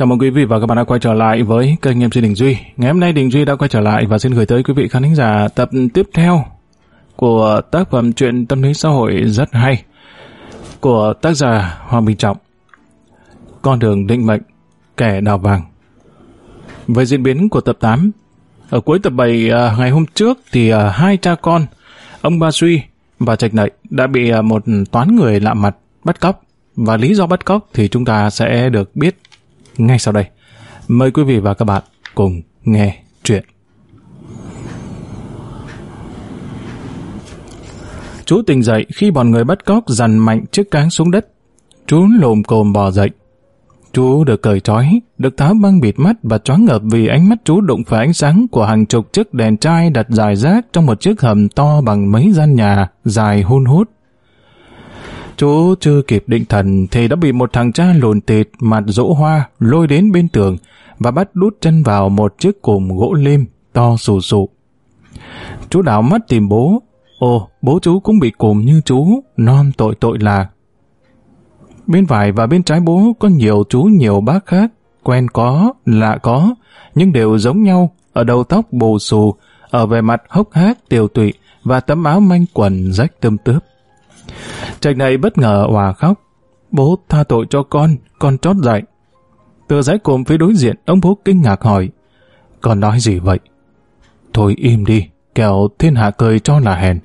Chào mừng quý vị và các bạn đã quay trở lại với kênh MC Đình Duy. Ngày hôm nay Đình Duy đã quay trở lại và xin gửi tới quý vị khán thính giả tập tiếp theo của tác phẩm truyện tâm lý xã hội rất hay của tác giả Hoàng Bình Trọng. Con đường định mệnh, kẻ đào vàng. Về diễn biến của tập 8, ở cuối tập 7 à, ngày hôm trước thì à, hai cha con, ông Ba Suy và Trạch Nậy đã bị à, một toán người lạ mặt bắt cóc. Và lý do bắt cóc thì chúng ta sẽ được biết ngay sau đây. Mời quý vị và các bạn cùng nghe chuyện. Chú tỉnh dậy khi bọn người bắt cóc dằn mạnh chiếc cáng xuống đất. Chú lồm cồm bò dậy. Chú được cởi trói, được tháo băng bịt mắt và choáng ngợp vì ánh mắt chú đụng phải ánh sáng của hàng chục chiếc đèn trai đặt dài rác trong một chiếc hầm to bằng mấy gian nhà, dài hun hút chỗ chưa kịp định thần thì đã bị một thằng cha lồn tịt mặt rỗ hoa lôi đến bên tường và bắt đút chân vào một chiếc cùm gỗ lim to sù sụ. Chú đảo mắt tìm bố. Ồ, bố chú cũng bị cùm như chú, non tội tội là. Bên phải và bên trái bố có nhiều chú nhiều bác khác, quen có, lạ có, nhưng đều giống nhau, ở đầu tóc bù xù, ở vẻ mặt hốc hác tiều tụy và tấm áo manh quần rách tươm tướp. Trạch này bất ngờ hòa khóc. Bố tha tội cho con, con trót dạy Từ giấy cồm phía đối diện, ông bố kinh ngạc hỏi. Con nói gì vậy? Thôi im đi, kẻo thiên hạ cười cho là hèn.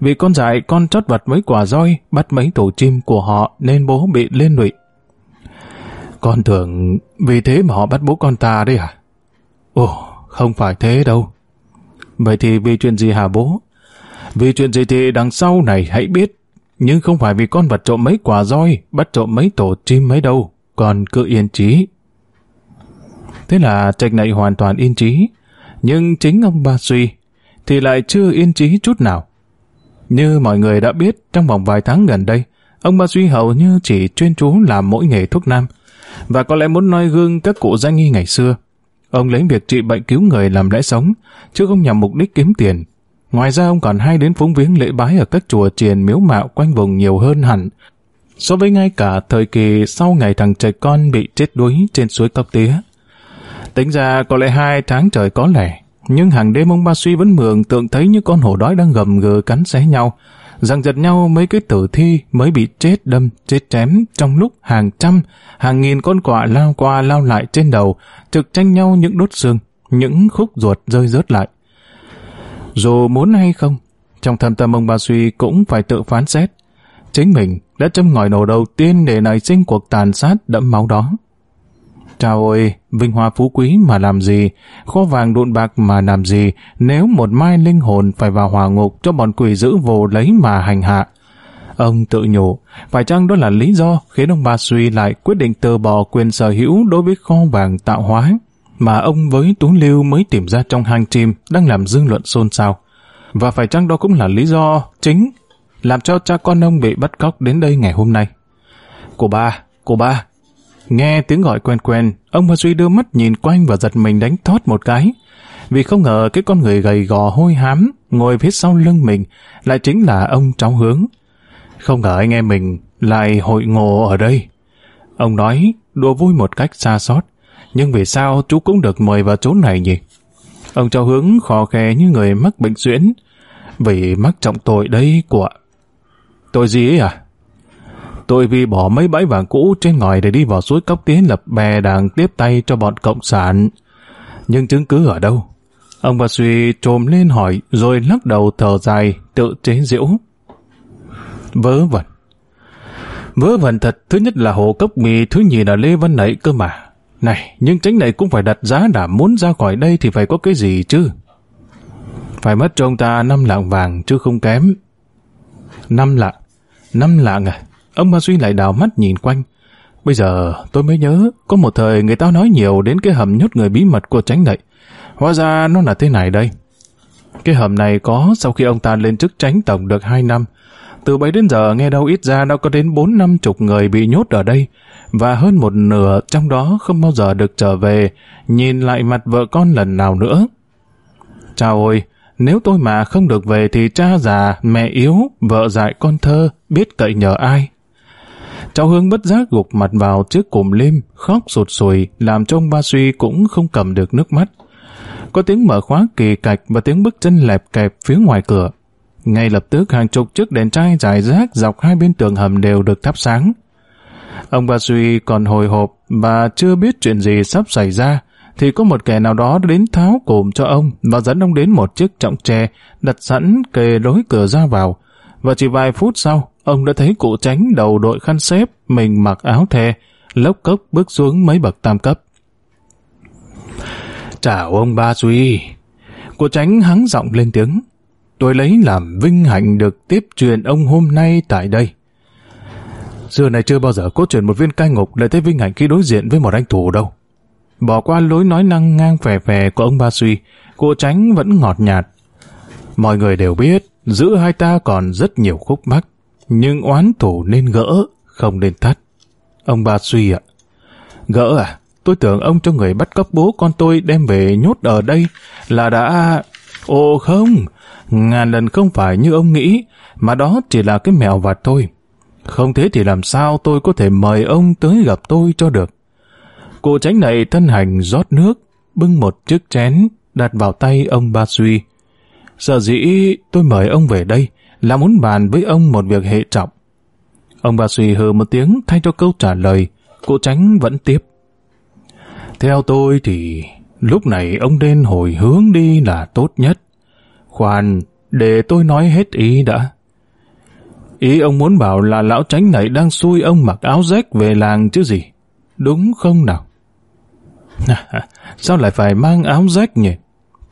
Vì con dạy con chót vật mấy quả roi, bắt mấy tổ chim của họ nên bố bị liên lụy. Con tưởng vì thế mà họ bắt bố con ta đấy à? Ồ, không phải thế đâu. Vậy thì vì chuyện gì hả bố? Vì chuyện gì thì đằng sau này hãy biết. Nhưng không phải vì con vật trộm mấy quả roi, bắt trộm mấy tổ chim mấy đâu, còn cứ yên trí. Thế là trạch này hoàn toàn yên trí, nhưng chính ông Ba Suy thì lại chưa yên trí chút nào. Như mọi người đã biết, trong vòng vài tháng gần đây, ông Ba suy hầu như chỉ chuyên chú làm mỗi nghề thuốc nam, và có lẽ muốn noi gương các cụ danh y ngày xưa. Ông lấy việc trị bệnh cứu người làm lẽ sống, chứ không nhằm mục đích kiếm tiền, Ngoài ra ông còn hay đến phúng viếng lễ bái ở các chùa triền miếu mạo quanh vùng nhiều hơn hẳn. So với ngay cả thời kỳ sau ngày thằng trời con bị chết đuối trên suối Cốc Tía. Tính ra có lẽ hai tháng trời có lẽ nhưng hàng đêm ông Ba Suy vẫn mường tượng thấy như con hổ đói đang gầm gừ cắn xé nhau, rằng giật nhau mấy cái tử thi mới bị chết đâm, chết chém trong lúc hàng trăm, hàng nghìn con quạ lao qua lao lại trên đầu, trực tranh nhau những đốt xương, những khúc ruột rơi rớt lại dù muốn hay không, trong thâm tâm ông Ba Suy cũng phải tự phán xét. Chính mình đã châm ngòi nổ đầu tiên để nảy sinh cuộc tàn sát đẫm máu đó. Chào ôi, vinh hoa phú quý mà làm gì, kho vàng đụn bạc mà làm gì, nếu một mai linh hồn phải vào hỏa ngục cho bọn quỷ giữ vồ lấy mà hành hạ. Ông tự nhủ, phải chăng đó là lý do khiến ông Ba Suy lại quyết định từ bỏ quyền sở hữu đối với kho vàng tạo hóa? mà ông với Tú Lưu mới tìm ra trong hang chim đang làm dư luận xôn xao. Và phải chăng đó cũng là lý do chính làm cho cha con ông bị bắt cóc đến đây ngày hôm nay. Cô ba, cô ba. Nghe tiếng gọi quen quen, ông và Duy đưa mắt nhìn quanh và giật mình đánh thoát một cái. Vì không ngờ cái con người gầy gò hôi hám ngồi phía sau lưng mình lại chính là ông cháu hướng. Không ngờ anh em mình lại hội ngộ ở đây. Ông nói, đùa vui một cách xa xót nhưng vì sao chú cũng được mời vào chỗ này nhỉ? Ông cháu hướng khò khè như người mắc bệnh xuyễn, vì mắc trọng tội đấy của... Tội gì ấy à? tội vì bỏ mấy bãi vàng cũ trên ngòi để đi vào suối cóc tiến lập bè đảng tiếp tay cho bọn Cộng sản. Nhưng chứng cứ ở đâu? Ông bà suy trồm lên hỏi rồi lắc đầu thở dài, tự chế giễu. Vớ vẩn. Vớ vẩn thật, thứ nhất là hồ cốc mì, thứ nhì là Lê Văn Nảy cơ mà. Này, nhưng chính này cũng phải đặt giá đã muốn ra khỏi đây thì phải có cái gì chứ. Phải mất cho ông ta năm lạng vàng chứ không kém. Năm lạng? Năm lạng à? Ông Ma Duy lại đào mắt nhìn quanh. Bây giờ tôi mới nhớ, có một thời người ta nói nhiều đến cái hầm nhốt người bí mật của tránh này Hóa ra nó là thế này đây. Cái hầm này có sau khi ông ta lên chức tránh tổng được 2 năm, từ bấy đến giờ nghe đâu ít ra đã có đến bốn năm chục người bị nhốt ở đây, và hơn một nửa trong đó không bao giờ được trở về, nhìn lại mặt vợ con lần nào nữa. Chào ôi, nếu tôi mà không được về thì cha già, mẹ yếu, vợ dạy con thơ, biết cậy nhờ ai. Cháu Hương bất giác gục mặt vào chiếc cùm lim, khóc sụt sùi, làm trông Ba Suy cũng không cầm được nước mắt. Có tiếng mở khóa kỳ cạch và tiếng bước chân lẹp kẹp phía ngoài cửa. Ngay lập tức hàng chục chiếc đèn trai dài rác dọc hai bên tường hầm đều được thắp sáng. Ông Ba suy còn hồi hộp và chưa biết chuyện gì sắp xảy ra, thì có một kẻ nào đó đến tháo cùm cho ông và dẫn ông đến một chiếc trọng tre đặt sẵn kề lối cửa ra vào. Và chỉ vài phút sau, ông đã thấy cụ tránh đầu đội khăn xếp, mình mặc áo thề, lốc cốc bước xuống mấy bậc tam cấp. Chào ông Ba suy. Cụ tránh hắng giọng lên tiếng tôi lấy làm vinh hạnh được tiếp truyền ông hôm nay tại đây. Xưa này chưa bao giờ cốt truyền một viên cai ngục lại thấy vinh hạnh khi đối diện với một anh thủ đâu. Bỏ qua lối nói năng ngang phè phè của ông Ba Suy, cô tránh vẫn ngọt nhạt. Mọi người đều biết, giữa hai ta còn rất nhiều khúc mắc, nhưng oán thủ nên gỡ, không nên thắt. Ông Ba Suy ạ. Gỡ à? Tôi tưởng ông cho người bắt cóc bố con tôi đem về nhốt ở đây là đã... Ồ không, ngàn lần không phải như ông nghĩ, mà đó chỉ là cái mèo vặt thôi. Không thế thì làm sao tôi có thể mời ông tới gặp tôi cho được. Cụ tránh này thân hành rót nước, bưng một chiếc chén, đặt vào tay ông Ba Suy. Sợ dĩ tôi mời ông về đây là muốn bàn với ông một việc hệ trọng. Ông Ba Suy hừ một tiếng thay cho câu trả lời, cụ tránh vẫn tiếp. Theo tôi thì Lúc này ông nên hồi hướng đi là tốt nhất. Khoan, để tôi nói hết ý đã. Ý ông muốn bảo là lão tránh này đang xui ông mặc áo rách về làng chứ gì. Đúng không nào? Sao lại phải mang áo rách nhỉ?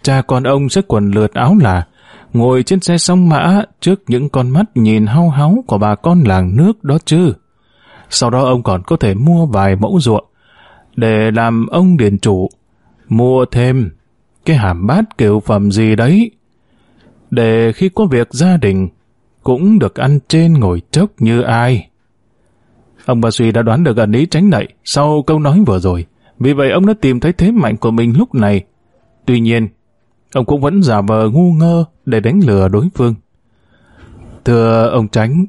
Cha con ông sẽ quần lượt áo là ngồi trên xe song mã trước những con mắt nhìn hao háo của bà con làng nước đó chứ. Sau đó ông còn có thể mua vài mẫu ruộng để làm ông điền chủ mua thêm cái hàm bát kiểu phẩm gì đấy, để khi có việc gia đình cũng được ăn trên ngồi chốc như ai. Ông bà Suy đã đoán được ẩn ý tránh nảy sau câu nói vừa rồi, vì vậy ông đã tìm thấy thế mạnh của mình lúc này. Tuy nhiên, ông cũng vẫn giả vờ ngu ngơ để đánh lừa đối phương. Thưa ông Tránh,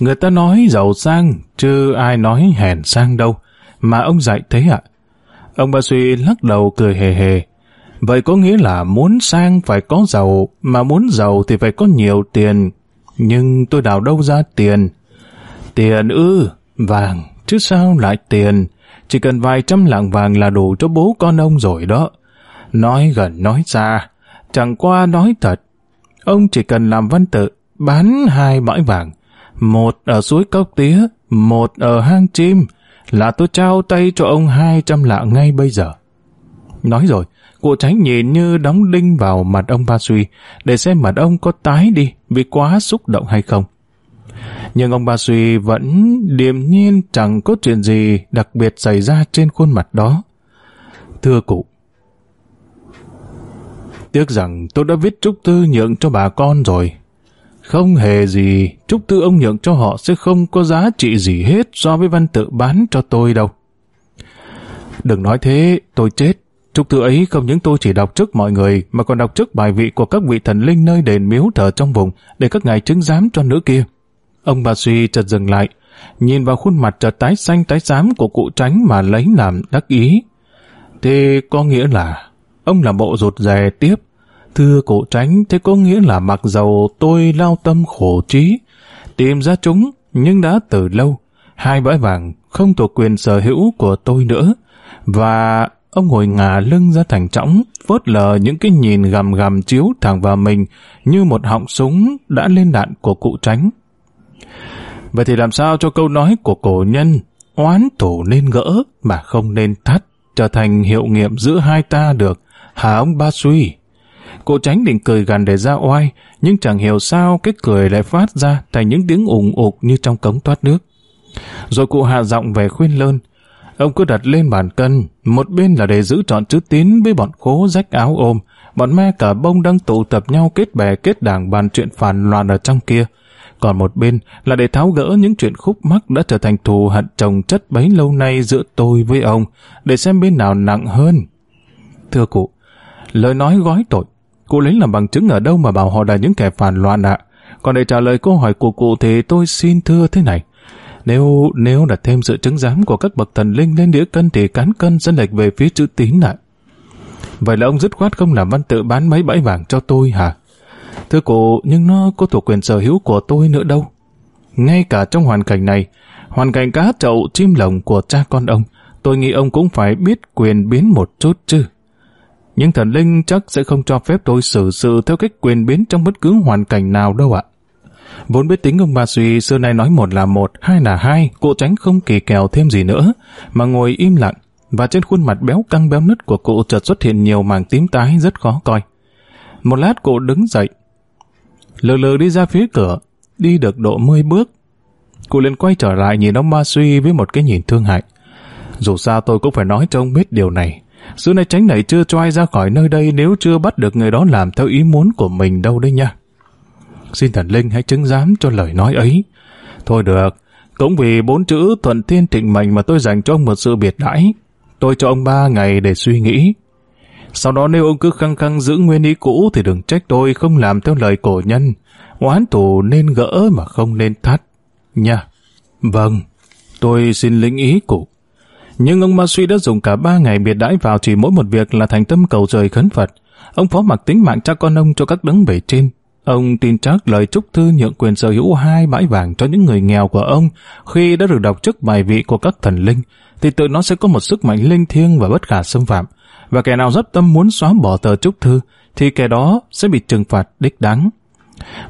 người ta nói giàu sang, chứ ai nói hèn sang đâu, mà ông dạy thế ạ. À? Ông bà suy lắc đầu cười hề hề. Vậy có nghĩa là muốn sang phải có giàu, mà muốn giàu thì phải có nhiều tiền. Nhưng tôi đào đâu ra tiền? Tiền ư, vàng, chứ sao lại tiền? Chỉ cần vài trăm lạng vàng là đủ cho bố con ông rồi đó. Nói gần nói xa, chẳng qua nói thật. Ông chỉ cần làm văn tự, bán hai bãi vàng. Một ở suối Cốc Tía, một ở hang chim, là tôi trao tay cho ông hai trăm lạng ngay bây giờ. Nói rồi, cụ tránh nhìn như đóng đinh vào mặt ông Ba Suy để xem mặt ông có tái đi vì quá xúc động hay không. Nhưng ông Ba Suy vẫn điềm nhiên chẳng có chuyện gì đặc biệt xảy ra trên khuôn mặt đó. Thưa cụ, tiếc rằng tôi đã viết chúc thư nhượng cho bà con rồi, không hề gì, trúc tư ông nhượng cho họ sẽ không có giá trị gì hết so với văn tự bán cho tôi đâu. Đừng nói thế, tôi chết. Trúc tư ấy không những tôi chỉ đọc trước mọi người mà còn đọc trước bài vị của các vị thần linh nơi đền miếu thờ trong vùng để các ngài chứng giám cho nữ kia. Ông bà suy chợt dừng lại, nhìn vào khuôn mặt chợt tái xanh tái xám của cụ tránh mà lấy làm đắc ý. thì có nghĩa là ông làm bộ rụt rè tiếp Thưa cụ tránh, thế có nghĩa là mặc dầu tôi lao tâm khổ trí, tìm ra chúng, nhưng đã từ lâu, hai bãi vàng không thuộc quyền sở hữu của tôi nữa. Và ông ngồi ngả lưng ra thành trõng, phớt lờ những cái nhìn gầm gầm chiếu thẳng vào mình như một họng súng đã lên đạn của cụ tránh. Vậy thì làm sao cho câu nói của cổ nhân oán tổ nên gỡ mà không nên thắt trở thành hiệu nghiệm giữa hai ta được, hả ông Ba Suy? Cô tránh định cười gần để ra oai, nhưng chẳng hiểu sao cái cười lại phát ra thành những tiếng ủng ục như trong cống thoát nước. Rồi cụ hạ giọng về khuyên lơn. Ông cứ đặt lên bàn cân, một bên là để giữ trọn chữ tín với bọn khố rách áo ôm, bọn ma cả bông đang tụ tập nhau kết bè kết đảng bàn chuyện phản loạn ở trong kia. Còn một bên là để tháo gỡ những chuyện khúc mắc đã trở thành thù hận chồng chất bấy lâu nay giữa tôi với ông, để xem bên nào nặng hơn. Thưa cụ, lời nói gói tội, Cụ lấy làm bằng chứng ở đâu mà bảo họ là những kẻ phản loạn ạ? À? Còn để trả lời câu hỏi của cụ thì tôi xin thưa thế này. Nếu nếu đặt thêm sự chứng giám của các bậc thần linh lên đĩa cân thì cán cân dẫn lệch về phía chữ tín ạ. À. Vậy là ông dứt khoát không làm văn tự bán mấy bãi vàng cho tôi hả? Thưa cụ, nhưng nó có thuộc quyền sở hữu của tôi nữa đâu. Ngay cả trong hoàn cảnh này, hoàn cảnh cá chậu chim lồng của cha con ông, tôi nghĩ ông cũng phải biết quyền biến một chút chứ nhưng thần linh chắc sẽ không cho phép tôi xử sự theo cách quyền biến trong bất cứ hoàn cảnh nào đâu ạ. Vốn biết tính ông bà suy xưa nay nói một là một, hai là hai, cụ tránh không kỳ kèo thêm gì nữa, mà ngồi im lặng, và trên khuôn mặt béo căng béo nứt của cụ chợt xuất hiện nhiều mảng tím tái rất khó coi. Một lát cụ đứng dậy, lờ lờ đi ra phía cửa, đi được độ mươi bước. Cụ liền quay trở lại nhìn ông Ma Suy với một cái nhìn thương hại. Dù sao tôi cũng phải nói cho ông biết điều này. Sư này tránh này chưa cho ai ra khỏi nơi đây nếu chưa bắt được người đó làm theo ý muốn của mình đâu đấy nha. Xin thần linh hãy chứng giám cho lời nói ấy. Thôi được, cũng vì bốn chữ thuận thiên trịnh mệnh mà tôi dành cho ông một sự biệt đãi. Tôi cho ông ba ngày để suy nghĩ. Sau đó nếu ông cứ khăng khăng giữ nguyên ý cũ thì đừng trách tôi không làm theo lời cổ nhân. Oán tù nên gỡ mà không nên thắt. Nha. Vâng, tôi xin lĩnh ý của nhưng ông Ma Suy đã dùng cả ba ngày biệt đãi vào chỉ mỗi một việc là thành tâm cầu trời khấn Phật. Ông phó mặc tính mạng cha con ông cho các đấng bề trên. Ông tin chắc lời chúc thư nhượng quyền sở hữu hai bãi vàng cho những người nghèo của ông khi đã được đọc trước bài vị của các thần linh, thì tự nó sẽ có một sức mạnh linh thiêng và bất khả xâm phạm. Và kẻ nào dấp tâm muốn xóa bỏ tờ chúc thư, thì kẻ đó sẽ bị trừng phạt đích đáng.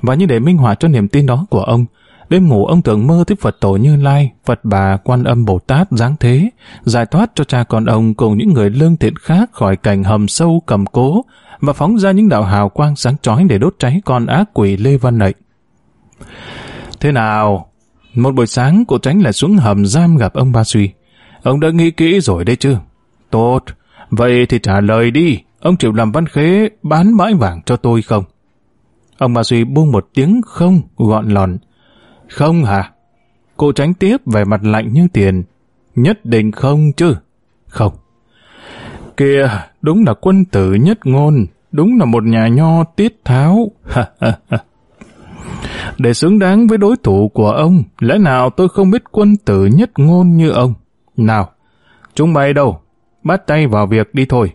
Và như để minh họa cho niềm tin đó của ông, Đêm ngủ ông tưởng mơ tiếp Phật tổ Như Lai, Phật bà Quan Âm Bồ Tát giáng thế, giải thoát cho cha con ông cùng những người lương thiện khác khỏi cảnh hầm sâu cầm cố và phóng ra những đạo hào quang sáng chói để đốt cháy con ác quỷ Lê Văn Nậy. Thế nào? Một buổi sáng cô tránh lại xuống hầm giam gặp ông Ba Suy. Ông đã nghĩ kỹ rồi đấy chứ? Tốt, vậy thì trả lời đi, ông chịu làm văn khế bán bãi vàng cho tôi không? Ông Ba Suy buông một tiếng không gọn lòn, không hả? Cô tránh tiếp vẻ mặt lạnh như tiền. Nhất định không chứ? Không. Kìa, đúng là quân tử nhất ngôn. Đúng là một nhà nho tiết tháo. Để xứng đáng với đối thủ của ông, lẽ nào tôi không biết quân tử nhất ngôn như ông? Nào, chúng bay đâu? Bắt tay vào việc đi thôi.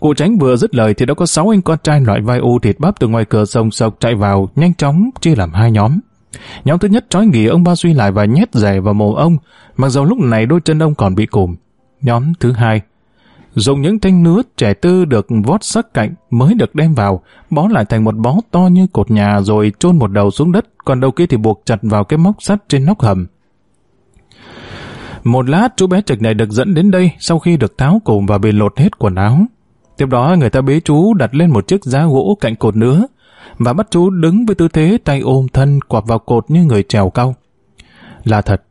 Cụ tránh vừa dứt lời thì đã có sáu anh con trai loại vai u thịt bắp từ ngoài cửa sông sộc chạy vào, nhanh chóng chia làm hai nhóm. Nhóm thứ nhất trói nghỉ ông Ba Duy lại và nhét rẻ vào mồm ông, mặc dầu lúc này đôi chân ông còn bị cùm. Nhóm thứ hai, dùng những thanh nứa trẻ tư được vót sắc cạnh mới được đem vào, bó lại thành một bó to như cột nhà rồi chôn một đầu xuống đất, còn đầu kia thì buộc chặt vào cái móc sắt trên nóc hầm. Một lát chú bé trịch này được dẫn đến đây sau khi được tháo cùm và bị lột hết quần áo. Tiếp đó người ta bế chú đặt lên một chiếc giá gỗ cạnh cột nữa, và bắt chú đứng với tư thế tay ôm thân quặp vào cột như người trèo cao. Là thật,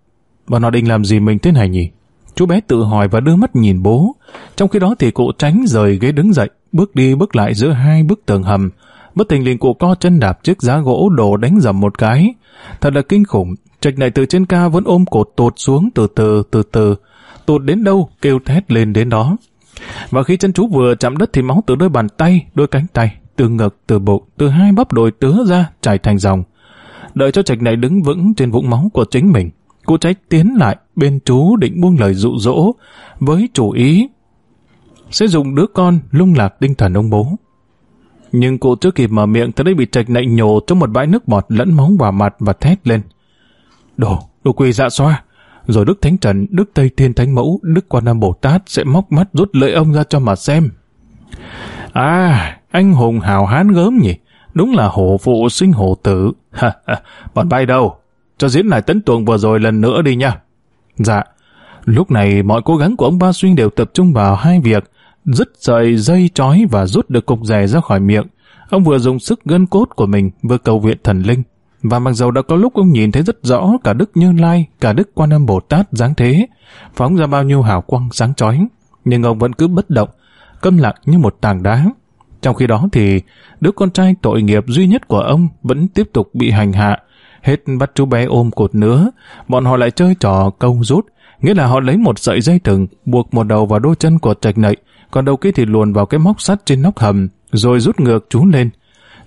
bọn nó định làm gì mình thế này nhỉ? Chú bé tự hỏi và đưa mắt nhìn bố. Trong khi đó thì cụ tránh rời ghế đứng dậy, bước đi bước lại giữa hai bức tường hầm. Bất tình liền cụ co chân đạp chiếc giá gỗ đổ đánh dầm một cái. Thật là kinh khủng, trạch này từ trên ca vẫn ôm cột tụt xuống từ từ từ từ. Tụt đến đâu, kêu thét lên đến đó. Và khi chân chú vừa chạm đất thì máu từ đôi bàn tay, đôi cánh tay từ ngực, từ bụng, từ hai bắp đồi tứa ra, chảy thành dòng. Đợi cho trạch này đứng vững trên vũng máu của chính mình, cô trách tiến lại bên chú định buông lời dụ dỗ với chủ ý sẽ dùng đứa con lung lạc tinh thần ông bố. Nhưng cô chưa kịp mở miệng thì đã bị trạch nạnh nhổ trong một bãi nước bọt lẫn móng vào mặt và thét lên. Đồ, đồ quỳ dạ xoa. Rồi Đức Thánh Trần, Đức Tây Thiên Thánh Mẫu, Đức Quan nam Bồ Tát sẽ móc mắt rút lưỡi ông ra cho mà xem. À, anh hùng hào hán gớm nhỉ? Đúng là hổ phụ sinh hổ tử. Bọn bay đâu? Cho diễn lại tấn tuồng vừa rồi lần nữa đi nha. Dạ. Lúc này mọi cố gắng của ông Ba Xuyên đều tập trung vào hai việc, dứt sợi dây trói và rút được cục rẻ ra khỏi miệng. Ông vừa dùng sức gân cốt của mình vừa cầu viện thần linh. Và mặc dù đã có lúc ông nhìn thấy rất rõ cả Đức Như Lai, cả Đức Quan Âm Bồ Tát dáng thế, phóng ra bao nhiêu hào quang sáng chói nhưng ông vẫn cứ bất động, câm lặng như một tảng đá. Trong khi đó thì đứa con trai tội nghiệp duy nhất của ông vẫn tiếp tục bị hành hạ. Hết bắt chú bé ôm cột nữa, bọn họ lại chơi trò câu rút, nghĩa là họ lấy một sợi dây thừng buộc một đầu vào đôi chân của trạch nậy, còn đầu kia thì luồn vào cái móc sắt trên nóc hầm, rồi rút ngược chú lên.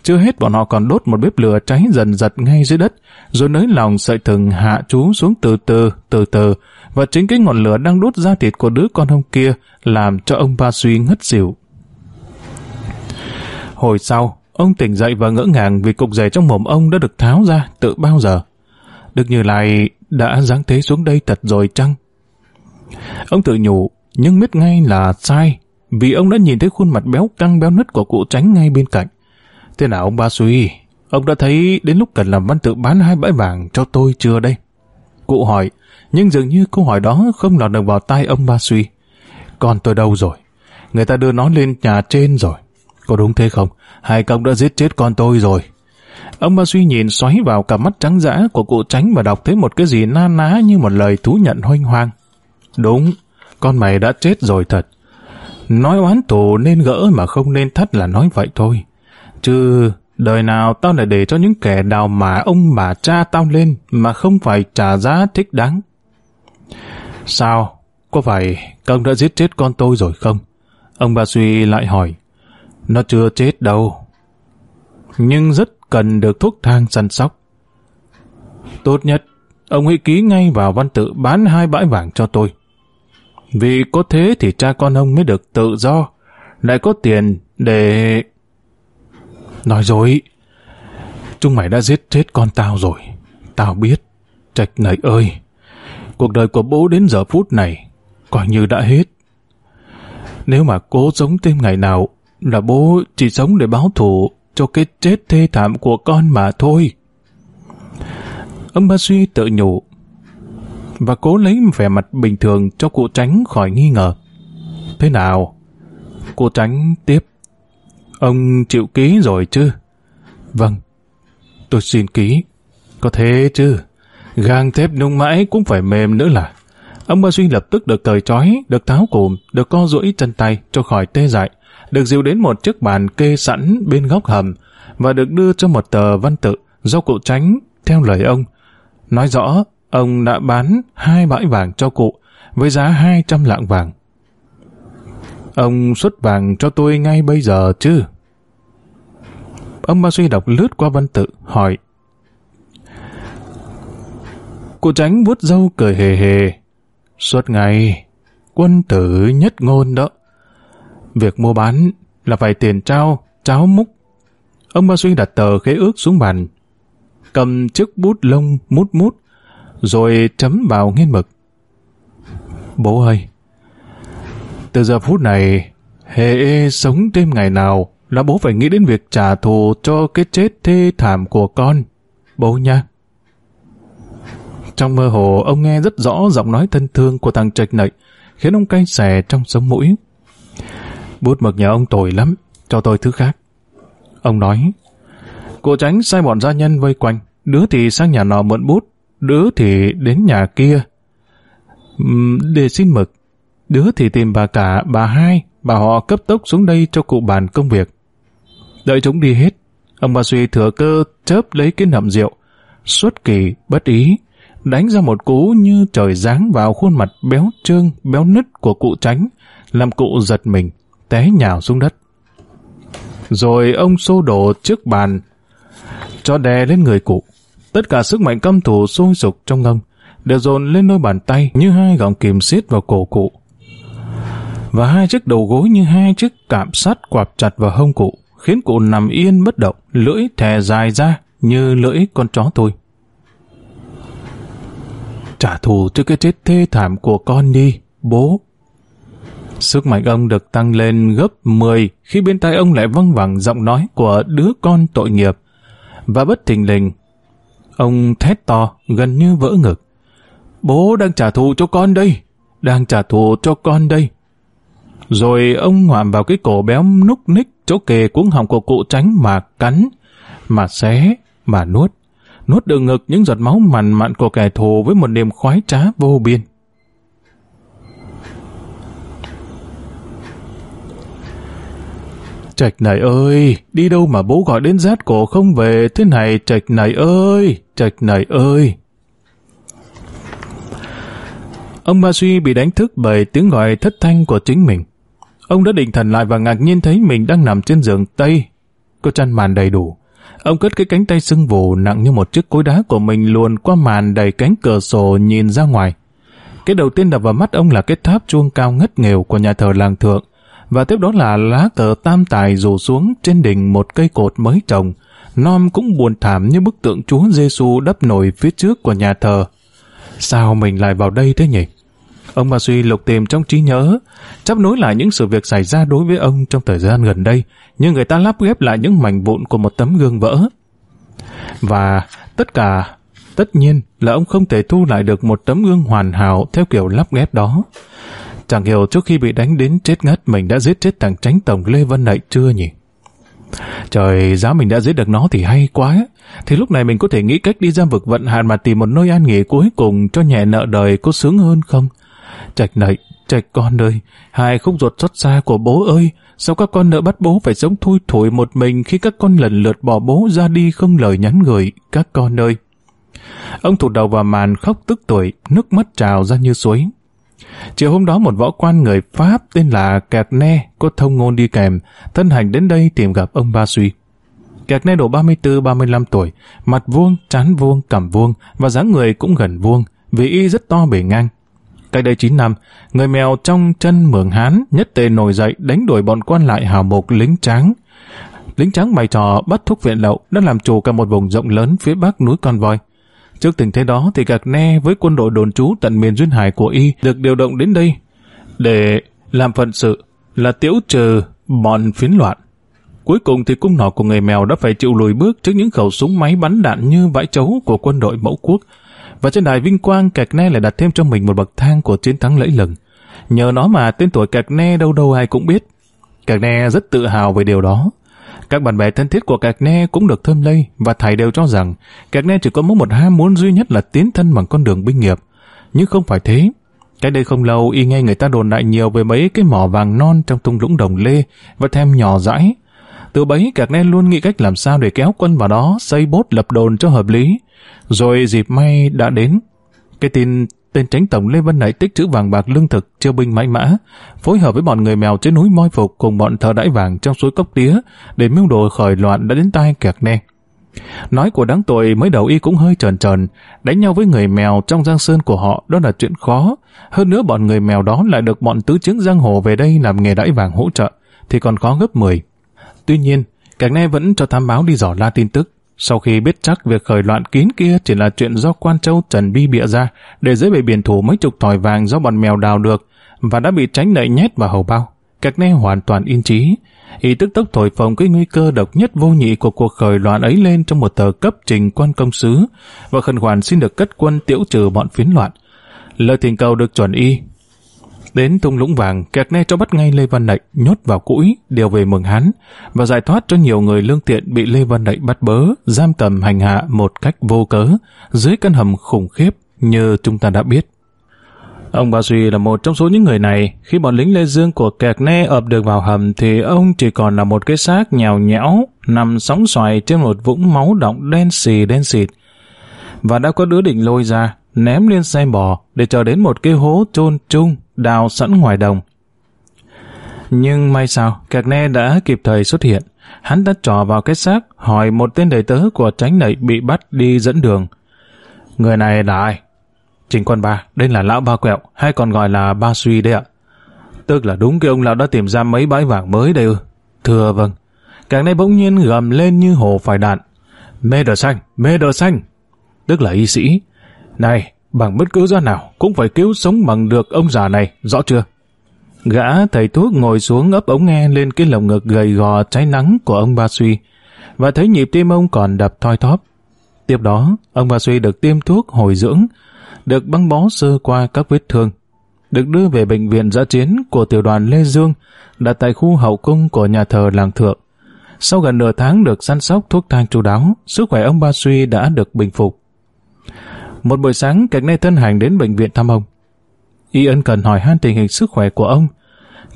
Chưa hết bọn họ còn đốt một bếp lửa cháy dần dật ngay dưới đất, rồi nới lòng sợi thừng hạ chú xuống từ từ, từ từ, và chính cái ngọn lửa đang đốt ra thịt của đứa con ông kia làm cho ông ba suy ngất xỉu. Hồi sau, ông tỉnh dậy và ngỡ ngàng vì cục giày trong mồm ông đã được tháo ra tự bao giờ. Được như lại đã giáng thế xuống đây thật rồi chăng? Ông tự nhủ, nhưng biết ngay là sai, vì ông đã nhìn thấy khuôn mặt béo căng béo nứt của cụ tránh ngay bên cạnh. Thế nào ông ba suy, ông đã thấy đến lúc cần làm văn tự bán hai bãi vàng cho tôi chưa đây? Cụ hỏi, nhưng dường như câu hỏi đó không lọt được vào tai ông Ba Suy. con tôi đâu rồi? Người ta đưa nó lên nhà trên rồi. Có đúng thế không? Hai công đã giết chết con tôi rồi. Ông Ba Suy nhìn xoáy vào cả mắt trắng dã của cụ tránh và đọc thấy một cái gì na ná như một lời thú nhận hoanh hoang. Đúng, con mày đã chết rồi thật. Nói oán tù nên gỡ mà không nên thắt là nói vậy thôi. Chứ đời nào tao lại để cho những kẻ đào mà ông bà cha tao lên mà không phải trả giá thích đáng. Sao? Có phải công đã giết chết con tôi rồi không? Ông bà suy lại hỏi. Nó chưa chết đâu. Nhưng rất cần được thuốc thang săn sóc. Tốt nhất, ông hãy ký ngay vào văn tự bán hai bãi vàng cho tôi. Vì có thế thì cha con ông mới được tự do, lại có tiền để... Nói dối, chúng mày đã giết chết con tao rồi. Tao biết, trạch này ơi, cuộc đời của bố đến giờ phút này coi như đã hết. Nếu mà cố sống thêm ngày nào là bố chỉ sống để báo thù cho cái chết thê thảm của con mà thôi. Ông ba suy tự nhủ và cố lấy vẻ mặt bình thường cho cụ tránh khỏi nghi ngờ. Thế nào? Cụ tránh tiếp. Ông chịu ký rồi chứ? Vâng, tôi xin ký. Có thế chứ? Gang thép nung mãi cũng phải mềm nữa là. Ông ba suy lập tức được cởi trói, được tháo cùm, được co duỗi chân tay cho khỏi tê dại, được dìu đến một chiếc bàn kê sẵn bên góc hầm và được đưa cho một tờ văn tự do cụ tránh theo lời ông. Nói rõ, ông đã bán hai bãi vàng cho cụ với giá 200 lạng vàng. Ông xuất vàng cho tôi ngay bây giờ chứ? Ông ba suy đọc lướt qua văn tự, hỏi Cô tránh vuốt dâu cười hề hề. Suốt ngày, quân tử nhất ngôn đó. Việc mua bán là phải tiền trao, cháo múc. Ông Ba xuyên đặt tờ khế ước xuống bàn, cầm chiếc bút lông mút mút, rồi chấm vào nghiên mực. Bố ơi, từ giờ phút này, hề sống thêm ngày nào là bố phải nghĩ đến việc trả thù cho cái chết thê thảm của con. Bố nha. Trong mơ hồ, ông nghe rất rõ giọng nói thân thương của thằng trạch nậy, khiến ông cay xè trong sống mũi. Bút mực nhà ông tồi lắm, cho tôi thứ khác. Ông nói, cô tránh sai bọn gia nhân vây quanh, đứa thì sang nhà nọ mượn bút, đứa thì đến nhà kia. Để xin mực, đứa thì tìm bà cả, bà hai, bà họ cấp tốc xuống đây cho cụ bàn công việc. Đợi chúng đi hết, ông bà suy thừa cơ chớp lấy cái nậm rượu, xuất kỳ bất ý đánh ra một cú như trời giáng vào khuôn mặt béo trương, béo nứt của cụ tránh, làm cụ giật mình, té nhào xuống đất. Rồi ông xô đổ trước bàn, cho đè lên người cụ. Tất cả sức mạnh căm thù sôi sục trong ông, đều dồn lên đôi bàn tay như hai gọng kìm siết vào cổ cụ. Và hai chiếc đầu gối như hai chiếc cạm sắt quạp chặt vào hông cụ, khiến cụ nằm yên bất động, lưỡi thè dài ra như lưỡi con chó thôi trả thù cho cái chết thê thảm của con đi, bố. Sức mạnh ông được tăng lên gấp 10 khi bên tai ông lại văng vẳng giọng nói của đứa con tội nghiệp. Và bất thình lình, ông thét to gần như vỡ ngực. Bố đang trả thù cho con đây, đang trả thù cho con đây. Rồi ông ngoạm vào cái cổ béo núc ních chỗ kề cuống họng của cụ tránh mà cắn, mà xé, mà nuốt nuốt đường ngực những giọt máu mặn mặn của kẻ thù với một niềm khoái trá vô biên. Trạch này ơi, đi đâu mà bố gọi đến rát cổ không về thế này Trạch này ơi, Trạch này ơi. Ông Ba Suy bị đánh thức bởi tiếng gọi thất thanh của chính mình. Ông đã định thần lại và ngạc nhiên thấy mình đang nằm trên giường Tây, có chăn màn đầy đủ. Ông cất cái cánh tay sưng vù nặng như một chiếc cối đá của mình luồn qua màn đầy cánh cửa sổ nhìn ra ngoài. Cái đầu tiên đập vào mắt ông là cái tháp chuông cao ngất nghèo của nhà thờ làng thượng, và tiếp đó là lá cờ tam tài rủ xuống trên đỉnh một cây cột mới trồng, non cũng buồn thảm như bức tượng Chúa Giêsu đắp nổi phía trước của nhà thờ. Sao mình lại vào đây thế nhỉ? Ông bà Suy lục tìm trong trí nhớ, chấp nối lại những sự việc xảy ra đối với ông trong thời gian gần đây, như người ta lắp ghép lại những mảnh vụn của một tấm gương vỡ. Và tất cả, tất nhiên là ông không thể thu lại được một tấm gương hoàn hảo theo kiểu lắp ghép đó. Chẳng hiểu trước khi bị đánh đến chết ngất mình đã giết chết thằng tránh tổng Lê Văn Nạy chưa nhỉ? Trời, giá mình đã giết được nó thì hay quá. Thì lúc này mình có thể nghĩ cách đi ra vực vận hạn mà tìm một nơi an nghỉ cuối cùng cho nhẹ nợ đời có sướng hơn không? Trạch nậy, Trạch con ơi, hai khúc ruột xót xa của bố ơi, sao các con nợ bắt bố phải sống thui thủi một mình khi các con lần lượt bỏ bố ra đi không lời nhắn gửi, các con ơi. Ông thụt đầu vào màn khóc tức tuổi, nước mắt trào ra như suối. Chiều hôm đó một võ quan người Pháp tên là Kẹt Ne có thông ngôn đi kèm, thân hành đến đây tìm gặp ông Ba Suy. Kẹt Ne độ 34-35 tuổi, mặt vuông, trán vuông, cằm vuông và dáng người cũng gần vuông, vì y rất to bề ngang. Cách đây 9 năm, người mèo trong chân mường Hán nhất tề nổi dậy đánh đuổi bọn quan lại hào mục lính tráng. Lính tráng bày trò bắt thúc viện lậu đã làm chủ cả một vùng rộng lớn phía bắc núi Con Voi. Trước tình thế đó thì Gạc Ne với quân đội đồn trú tận miền duyên hải của Y được điều động đến đây để làm phận sự là tiễu trừ bọn phiến loạn. Cuối cùng thì cung nỏ của người mèo đã phải chịu lùi bước trước những khẩu súng máy bắn đạn như vãi chấu của quân đội mẫu quốc và trên đài vinh quang, kẹt ne lại đặt thêm cho mình một bậc thang của chiến thắng lẫy lừng. Nhờ nó mà tên tuổi kẹt ne đâu đâu ai cũng biết. Kẹt ne rất tự hào về điều đó. Các bạn bè thân thiết của Cạc Ne cũng được thơm lây và thầy đều cho rằng Cạc Ne chỉ có mỗi một ham muốn duy nhất là tiến thân bằng con đường binh nghiệp. Nhưng không phải thế. Cách đây không lâu, y nghe người ta đồn đại nhiều về mấy cái mỏ vàng non trong tung lũng đồng lê và thèm nhỏ rãi. Từ bấy các nên luôn nghĩ cách làm sao để kéo quân vào đó xây bốt lập đồn cho hợp lý. Rồi dịp may đã đến. Cái tin tên tránh tổng Lê Văn Nảy tích trữ vàng bạc lương thực chiêu binh mãi mã, phối hợp với bọn người mèo trên núi Moi Phục cùng bọn thợ đãi vàng trong suối Cốc Tía để mưu đồ khởi loạn đã đến tai kẹt nè. Nói của đáng tội mới đầu y cũng hơi trần trần, đánh nhau với người mèo trong giang sơn của họ đó là chuyện khó, hơn nữa bọn người mèo đó lại được bọn tứ chứng giang hồ về đây làm nghề đãi vàng hỗ trợ, thì còn khó gấp 10. Tuy nhiên, cảnh nay vẫn cho thám báo đi dò la tin tức. Sau khi biết chắc việc khởi loạn kín kia chỉ là chuyện do quan châu Trần Bi bịa ra để dưới bề biển thủ mấy chục thỏi vàng do bọn mèo đào được và đã bị tránh nợ nhét vào hầu bao. Các nay hoàn toàn yên trí. Ý tức tốc thổi phồng cái nguy cơ độc nhất vô nhị của cuộc khởi loạn ấy lên trong một tờ cấp trình quan công sứ và khẩn khoản xin được cất quân tiễu trừ bọn phiến loạn. Lời thỉnh cầu được chuẩn y, Đến thung lũng vàng, kẹt ne cho bắt ngay Lê Văn Lệnh, nhốt vào cũi, đều về mừng hắn, và giải thoát cho nhiều người lương tiện bị Lê Văn Lệnh bắt bớ, giam cầm hành hạ một cách vô cớ, dưới căn hầm khủng khiếp như chúng ta đã biết. Ông Ba Duy là một trong số những người này. Khi bọn lính Lê Dương của kẹt ne ập được vào hầm thì ông chỉ còn là một cái xác nhào nhão, nằm sóng xoài trên một vũng máu động đen xì đen xịt. Và đã có đứa định lôi ra, ném lên xe bò để chờ đến một cái hố chôn chung đào sẵn ngoài đồng. Nhưng may sao, Cạc Ne đã kịp thời xuất hiện. Hắn đã trò vào cái xác, hỏi một tên đầy tớ của tránh nậy bị bắt đi dẫn đường. Người này là ai? Trình quân ba, đây là lão ba quẹo, hay còn gọi là ba suy đấy ạ. Tức là đúng cái ông lão đã tìm ra mấy bãi vàng mới đây ư. Thưa vâng. Càng nay bỗng nhiên gầm lên như hồ phải đạn. Mê đờ xanh, mê đờ xanh. Tức là y sĩ. Này, bằng bất cứ giá nào cũng phải cứu sống bằng được ông già này, rõ chưa? Gã thầy thuốc ngồi xuống ấp ống nghe lên cái lồng ngực gầy gò cháy nắng của ông Ba Suy và thấy nhịp tim ông còn đập thoi thóp. Tiếp đó, ông Ba Suy được tiêm thuốc hồi dưỡng, được băng bó sơ qua các vết thương, được đưa về bệnh viện giã chiến của tiểu đoàn Lê Dương đặt tại khu hậu cung của nhà thờ làng thượng. Sau gần nửa tháng được săn sóc thuốc thang chú đáo, sức khỏe ông Ba Suy đã được bình phục. Một buổi sáng, cảnh nay thân hành đến bệnh viện thăm ông. Y ân cần hỏi han tình hình sức khỏe của ông,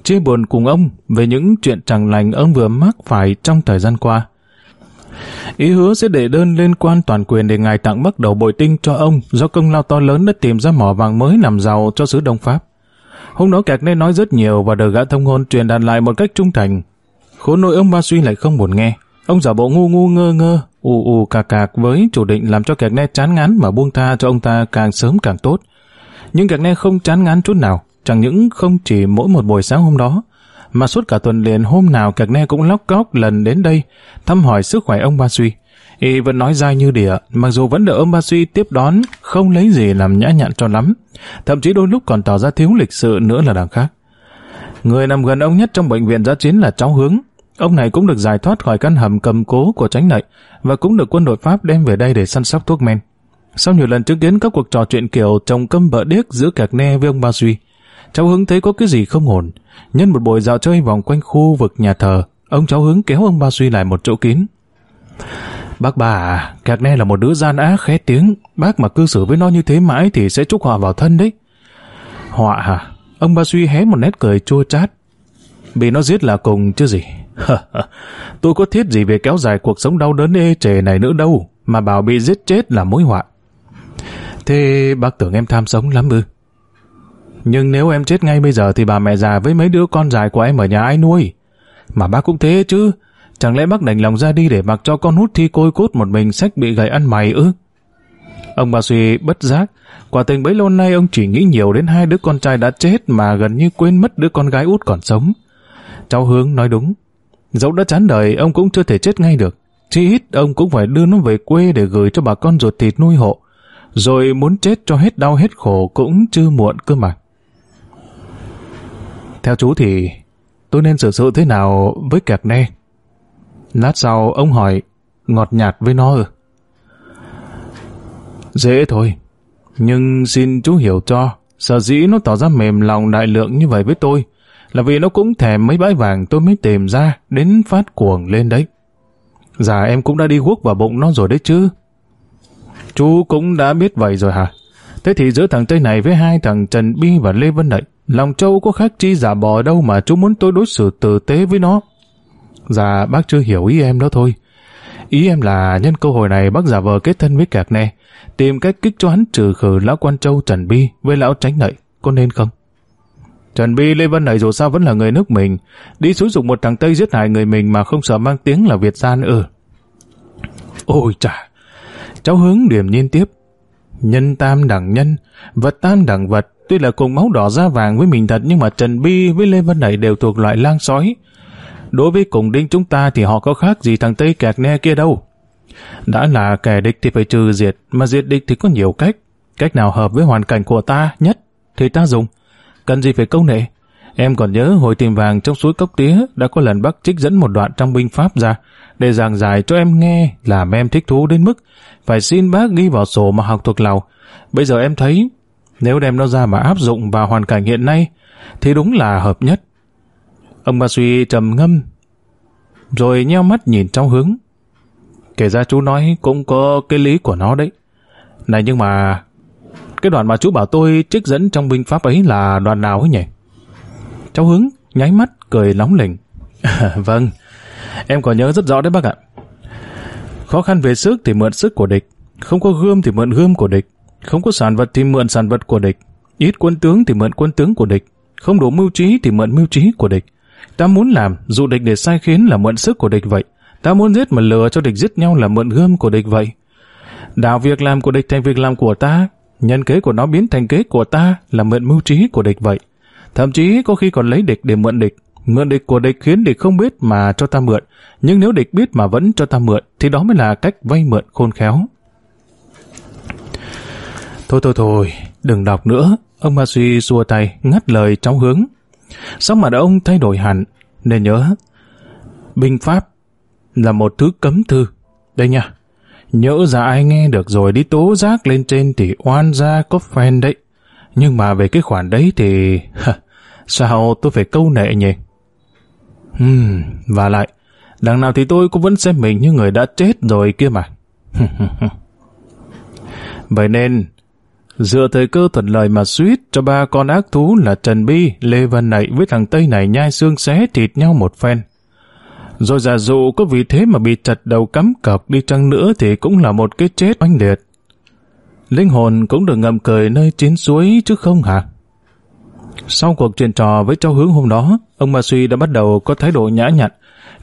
chia buồn cùng ông về những chuyện chẳng lành ông vừa mắc phải trong thời gian qua. Ý hứa sẽ để đơn liên quan toàn quyền để ngài tặng bắt đầu bồi tinh cho ông do công lao to lớn đã tìm ra mỏ vàng mới làm giàu cho xứ Đông Pháp. Hôm đó kẹt nên nói rất nhiều và được gã thông ngôn truyền đạt lại một cách trung thành. Khốn nội ông Ba Suy lại không buồn nghe. Ông giả bộ ngu ngu ngơ ngơ, ù ù cà cạc với chủ định làm cho kẹt ne chán ngán mà buông tha cho ông ta càng sớm càng tốt. Nhưng kẹt ne không chán ngán chút nào, chẳng những không chỉ mỗi một buổi sáng hôm đó, mà suốt cả tuần liền hôm nào kẹt ne cũng lóc cóc lần đến đây thăm hỏi sức khỏe ông Ba Suy. Y vẫn nói dai như địa, mặc dù vẫn được ông Ba Suy tiếp đón, không lấy gì làm nhã nhặn cho lắm, thậm chí đôi lúc còn tỏ ra thiếu lịch sự nữa là đằng khác. Người nằm gần ông nhất trong bệnh viện giã chiến là cháu Hướng, Ông này cũng được giải thoát khỏi căn hầm cầm cố của tránh nợ và cũng được quân đội Pháp đem về đây để săn sóc thuốc men. Sau nhiều lần chứng kiến các cuộc trò chuyện kiểu chồng câm bợ điếc giữa Kẹt ne với ông Ba Duy, cháu Hứng thấy có cái gì không ổn. Nhân một buổi dạo chơi vòng quanh khu vực nhà thờ, ông cháu Hứng kéo ông Ba Duy lại một chỗ kín. Bác bà Kẹt ne là một đứa gian ác khé tiếng, bác mà cư xử với nó như thế mãi thì sẽ chúc họa vào thân đấy. Họa hả? Ông Ba Duy hé một nét cười chua chát. Bị nó giết là cùng chứ gì. tôi có thiết gì về kéo dài cuộc sống đau đớn ê chề này nữa đâu, mà bảo bị giết chết là mối họa. Thế bác tưởng em tham sống lắm ư? Nhưng nếu em chết ngay bây giờ thì bà mẹ già với mấy đứa con dài của em ở nhà ai nuôi? Mà bác cũng thế chứ, chẳng lẽ bác đành lòng ra đi để mặc cho con hút thi côi cốt một mình sách bị gầy ăn mày ư? Ông bà suy bất giác, quả tình bấy lâu nay ông chỉ nghĩ nhiều đến hai đứa con trai đã chết mà gần như quên mất đứa con gái út còn sống. Cháu Hướng nói đúng, Dẫu đã chán đời, ông cũng chưa thể chết ngay được. Chỉ ít ông cũng phải đưa nó về quê để gửi cho bà con ruột thịt nuôi hộ. Rồi muốn chết cho hết đau hết khổ cũng chưa muộn cơ mà. Theo chú thì tôi nên xử sự thế nào với kẹt đe? Lát sau ông hỏi, ngọt nhạt với nó ừ. Dễ thôi, nhưng xin chú hiểu cho, sợ dĩ nó tỏ ra mềm lòng đại lượng như vậy với tôi là vì nó cũng thèm mấy bãi vàng tôi mới tìm ra, đến phát cuồng lên đấy. Dạ em cũng đã đi guốc vào bụng nó rồi đấy chứ. Chú cũng đã biết vậy rồi hả? Thế thì giữa thằng Tây này với hai thằng Trần Bi và Lê Vân Đậy, lòng châu có khác chi giả bò đâu mà chú muốn tôi đối xử tử tế với nó. Dạ bác chưa hiểu ý em đó thôi. Ý em là nhân cơ hội này bác giả vờ kết thân với kẹt nè, tìm cách kích cho hắn trừ khử lão quan châu Trần Bi với lão tránh nậy, có nên không? Trần Bi Lê Vân này dù sao vẫn là người nước mình, đi xúi dục một thằng Tây giết hại người mình mà không sợ mang tiếng là Việt gian ừ. Ôi chà! Cháu hướng điểm nhiên tiếp. Nhân tam đẳng nhân, vật tam đẳng vật, tuy là cùng máu đỏ da vàng với mình thật nhưng mà Trần Bi với Lê Vân này đều thuộc loại lang sói. Đối với cùng đinh chúng ta thì họ có khác gì thằng Tây kẹt ne kia đâu. Đã là kẻ địch thì phải trừ diệt, mà diệt địch thì có nhiều cách. Cách nào hợp với hoàn cảnh của ta nhất thì ta dùng cần gì phải câu nệ. Em còn nhớ hồi tìm vàng trong suối Cốc Tía đã có lần bác trích dẫn một đoạn trong binh pháp ra, để giảng giải cho em nghe, làm em thích thú đến mức phải xin bác ghi vào sổ mà học thuộc lòng. Bây giờ em thấy, nếu đem nó ra mà áp dụng vào hoàn cảnh hiện nay, thì đúng là hợp nhất. Ông bà suy trầm ngâm, rồi nheo mắt nhìn trong hướng. Kể ra chú nói cũng có cái lý của nó đấy. Này nhưng mà cái đoạn mà chú bảo tôi trích dẫn trong binh pháp ấy là đoạn nào ấy nhỉ? Cháu Hướng nháy mắt cười nóng lỉnh. Vâng, em còn nhớ rất rõ đấy bác ạ. Khó khăn về sức thì mượn sức của địch, không có gươm thì mượn gươm của địch, không có sản vật thì mượn sản vật của địch, ít quân tướng thì mượn quân tướng của địch, không đủ mưu trí thì mượn mưu trí của địch. Ta muốn làm, dụ địch để sai khiến là mượn sức của địch vậy. Ta muốn giết mà lừa cho địch giết nhau là mượn gươm của địch vậy. đào việc làm của địch thành việc làm của ta, nhân kế của nó biến thành kế của ta là mượn mưu trí của địch vậy. Thậm chí có khi còn lấy địch để mượn địch. Mượn địch của địch khiến địch không biết mà cho ta mượn. Nhưng nếu địch biết mà vẫn cho ta mượn thì đó mới là cách vay mượn khôn khéo. Thôi thôi thôi, đừng đọc nữa. Ông Masi xua tay, ngắt lời cháu hướng. sau mà ông thay đổi hẳn, nên nhớ. Binh Pháp là một thứ cấm thư. Đây nha, Nhỡ ra ai nghe được rồi đi tố giác lên trên thì oan ra có phen đấy. Nhưng mà về cái khoản đấy thì... Sao tôi phải câu nệ nhỉ? Hmm, và lại, đằng nào thì tôi cũng vẫn xem mình như người đã chết rồi kia mà. Vậy nên, dựa thời cơ thuận lợi mà suýt cho ba con ác thú là Trần Bi, Lê Văn Nạy với thằng Tây này nhai xương xé thịt nhau một phen. Rồi giả dụ có vì thế mà bị chặt đầu cắm cọc đi chăng nữa thì cũng là một cái chết oanh liệt. Linh hồn cũng được ngậm cười nơi chín suối chứ không hả? Sau cuộc chuyện trò với cháu hướng hôm đó, ông Ma Suy đã bắt đầu có thái độ nhã nhặn,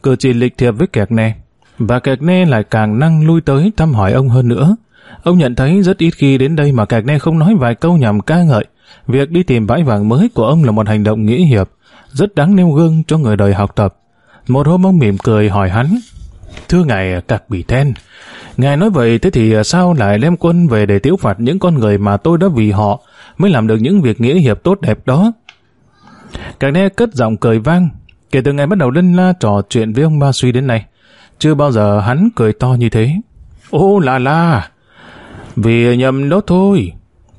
cử chỉ lịch thiệp với kẹt nè. Và kẹt nè lại càng năng lui tới thăm hỏi ông hơn nữa. Ông nhận thấy rất ít khi đến đây mà kẹt nè không nói vài câu nhằm ca ngợi. Việc đi tìm bãi vàng mới của ông là một hành động nghĩa hiệp, rất đáng nêu gương cho người đời học tập. Một hôm ông mỉm cười hỏi hắn, Thưa ngài Cạc Bỉ Then, ngài nói vậy thế thì sao lại đem quân về để tiêu phạt những con người mà tôi đã vì họ mới làm được những việc nghĩa hiệp tốt đẹp đó? Cạc Ne cất giọng cười vang, kể từ ngày bắt đầu lân la trò chuyện với ông Ba Suy đến nay, chưa bao giờ hắn cười to như thế. Ô la la, vì nhầm đó thôi.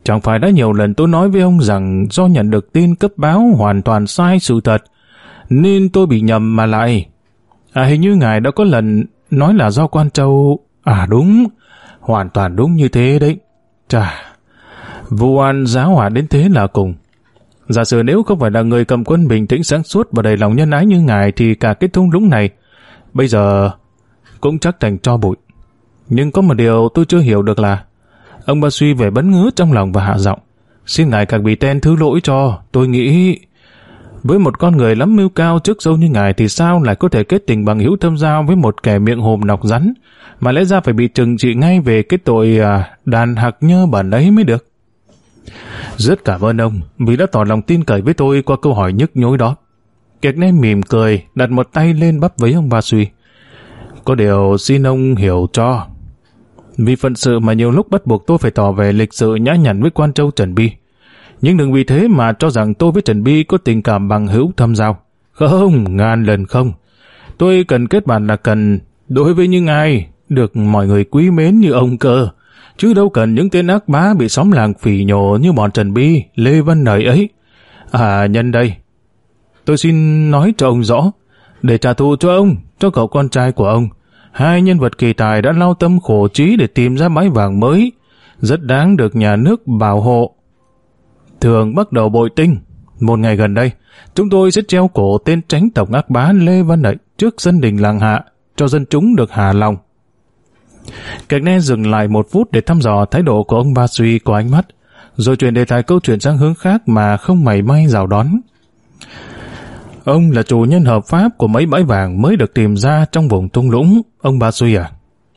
Chẳng phải đã nhiều lần tôi nói với ông rằng do nhận được tin cấp báo hoàn toàn sai sự thật, nên tôi bị nhầm mà lại. À hình như ngài đã có lần nói là do quan châu... À đúng, hoàn toàn đúng như thế đấy. Chà, vụ an giáo hỏa đến thế là cùng. Giả sử nếu không phải là người cầm quân bình tĩnh sáng suốt và đầy lòng nhân ái như ngài thì cả kết thúc lũng này bây giờ cũng chắc thành cho bụi. Nhưng có một điều tôi chưa hiểu được là ông ba suy về bấn ngứa trong lòng và hạ giọng. Xin ngài càng bị ten thứ lỗi cho, tôi nghĩ với một con người lắm mưu cao trước sâu như ngài thì sao lại có thể kết tình bằng hữu thâm giao với một kẻ miệng hồm nọc rắn, mà lẽ ra phải bị trừng trị ngay về cái tội à, đàn hạc nhơ bẩn ấy mới được. Rất cảm ơn ông vì đã tỏ lòng tin cậy với tôi qua câu hỏi nhức nhối đó. Kiệt nem mỉm cười, đặt một tay lên bắp với ông Ba Suy. Có điều xin ông hiểu cho. Vì phận sự mà nhiều lúc bắt buộc tôi phải tỏ về lịch sự nhã nhặn với quan châu Trần Bi nhưng đừng vì thế mà cho rằng tôi với Trần Bi có tình cảm bằng hữu thâm giao. Không, ngàn lần không. Tôi cần kết bạn là cần đối với những ai được mọi người quý mến như ông cơ. Chứ đâu cần những tên ác bá bị sóng làng phỉ nhổ như bọn Trần Bi, Lê Văn Nời ấy. À, nhân đây. Tôi xin nói cho ông rõ, để trả thù cho ông, cho cậu con trai của ông. Hai nhân vật kỳ tài đã lao tâm khổ trí để tìm ra mái vàng mới, rất đáng được nhà nước bảo hộ thường bắt đầu bội tinh. Một ngày gần đây, chúng tôi sẽ treo cổ tên tránh tổng ác bá Lê Văn Đại trước dân đình làng hạ, cho dân chúng được hà lòng. Cạch ne dừng lại một phút để thăm dò thái độ của ông Ba Suy qua ánh mắt, rồi chuyển đề tài câu chuyện sang hướng khác mà không mảy may rào đón. Ông là chủ nhân hợp pháp của mấy bãi vàng mới được tìm ra trong vùng tung lũng, ông Ba Suy à?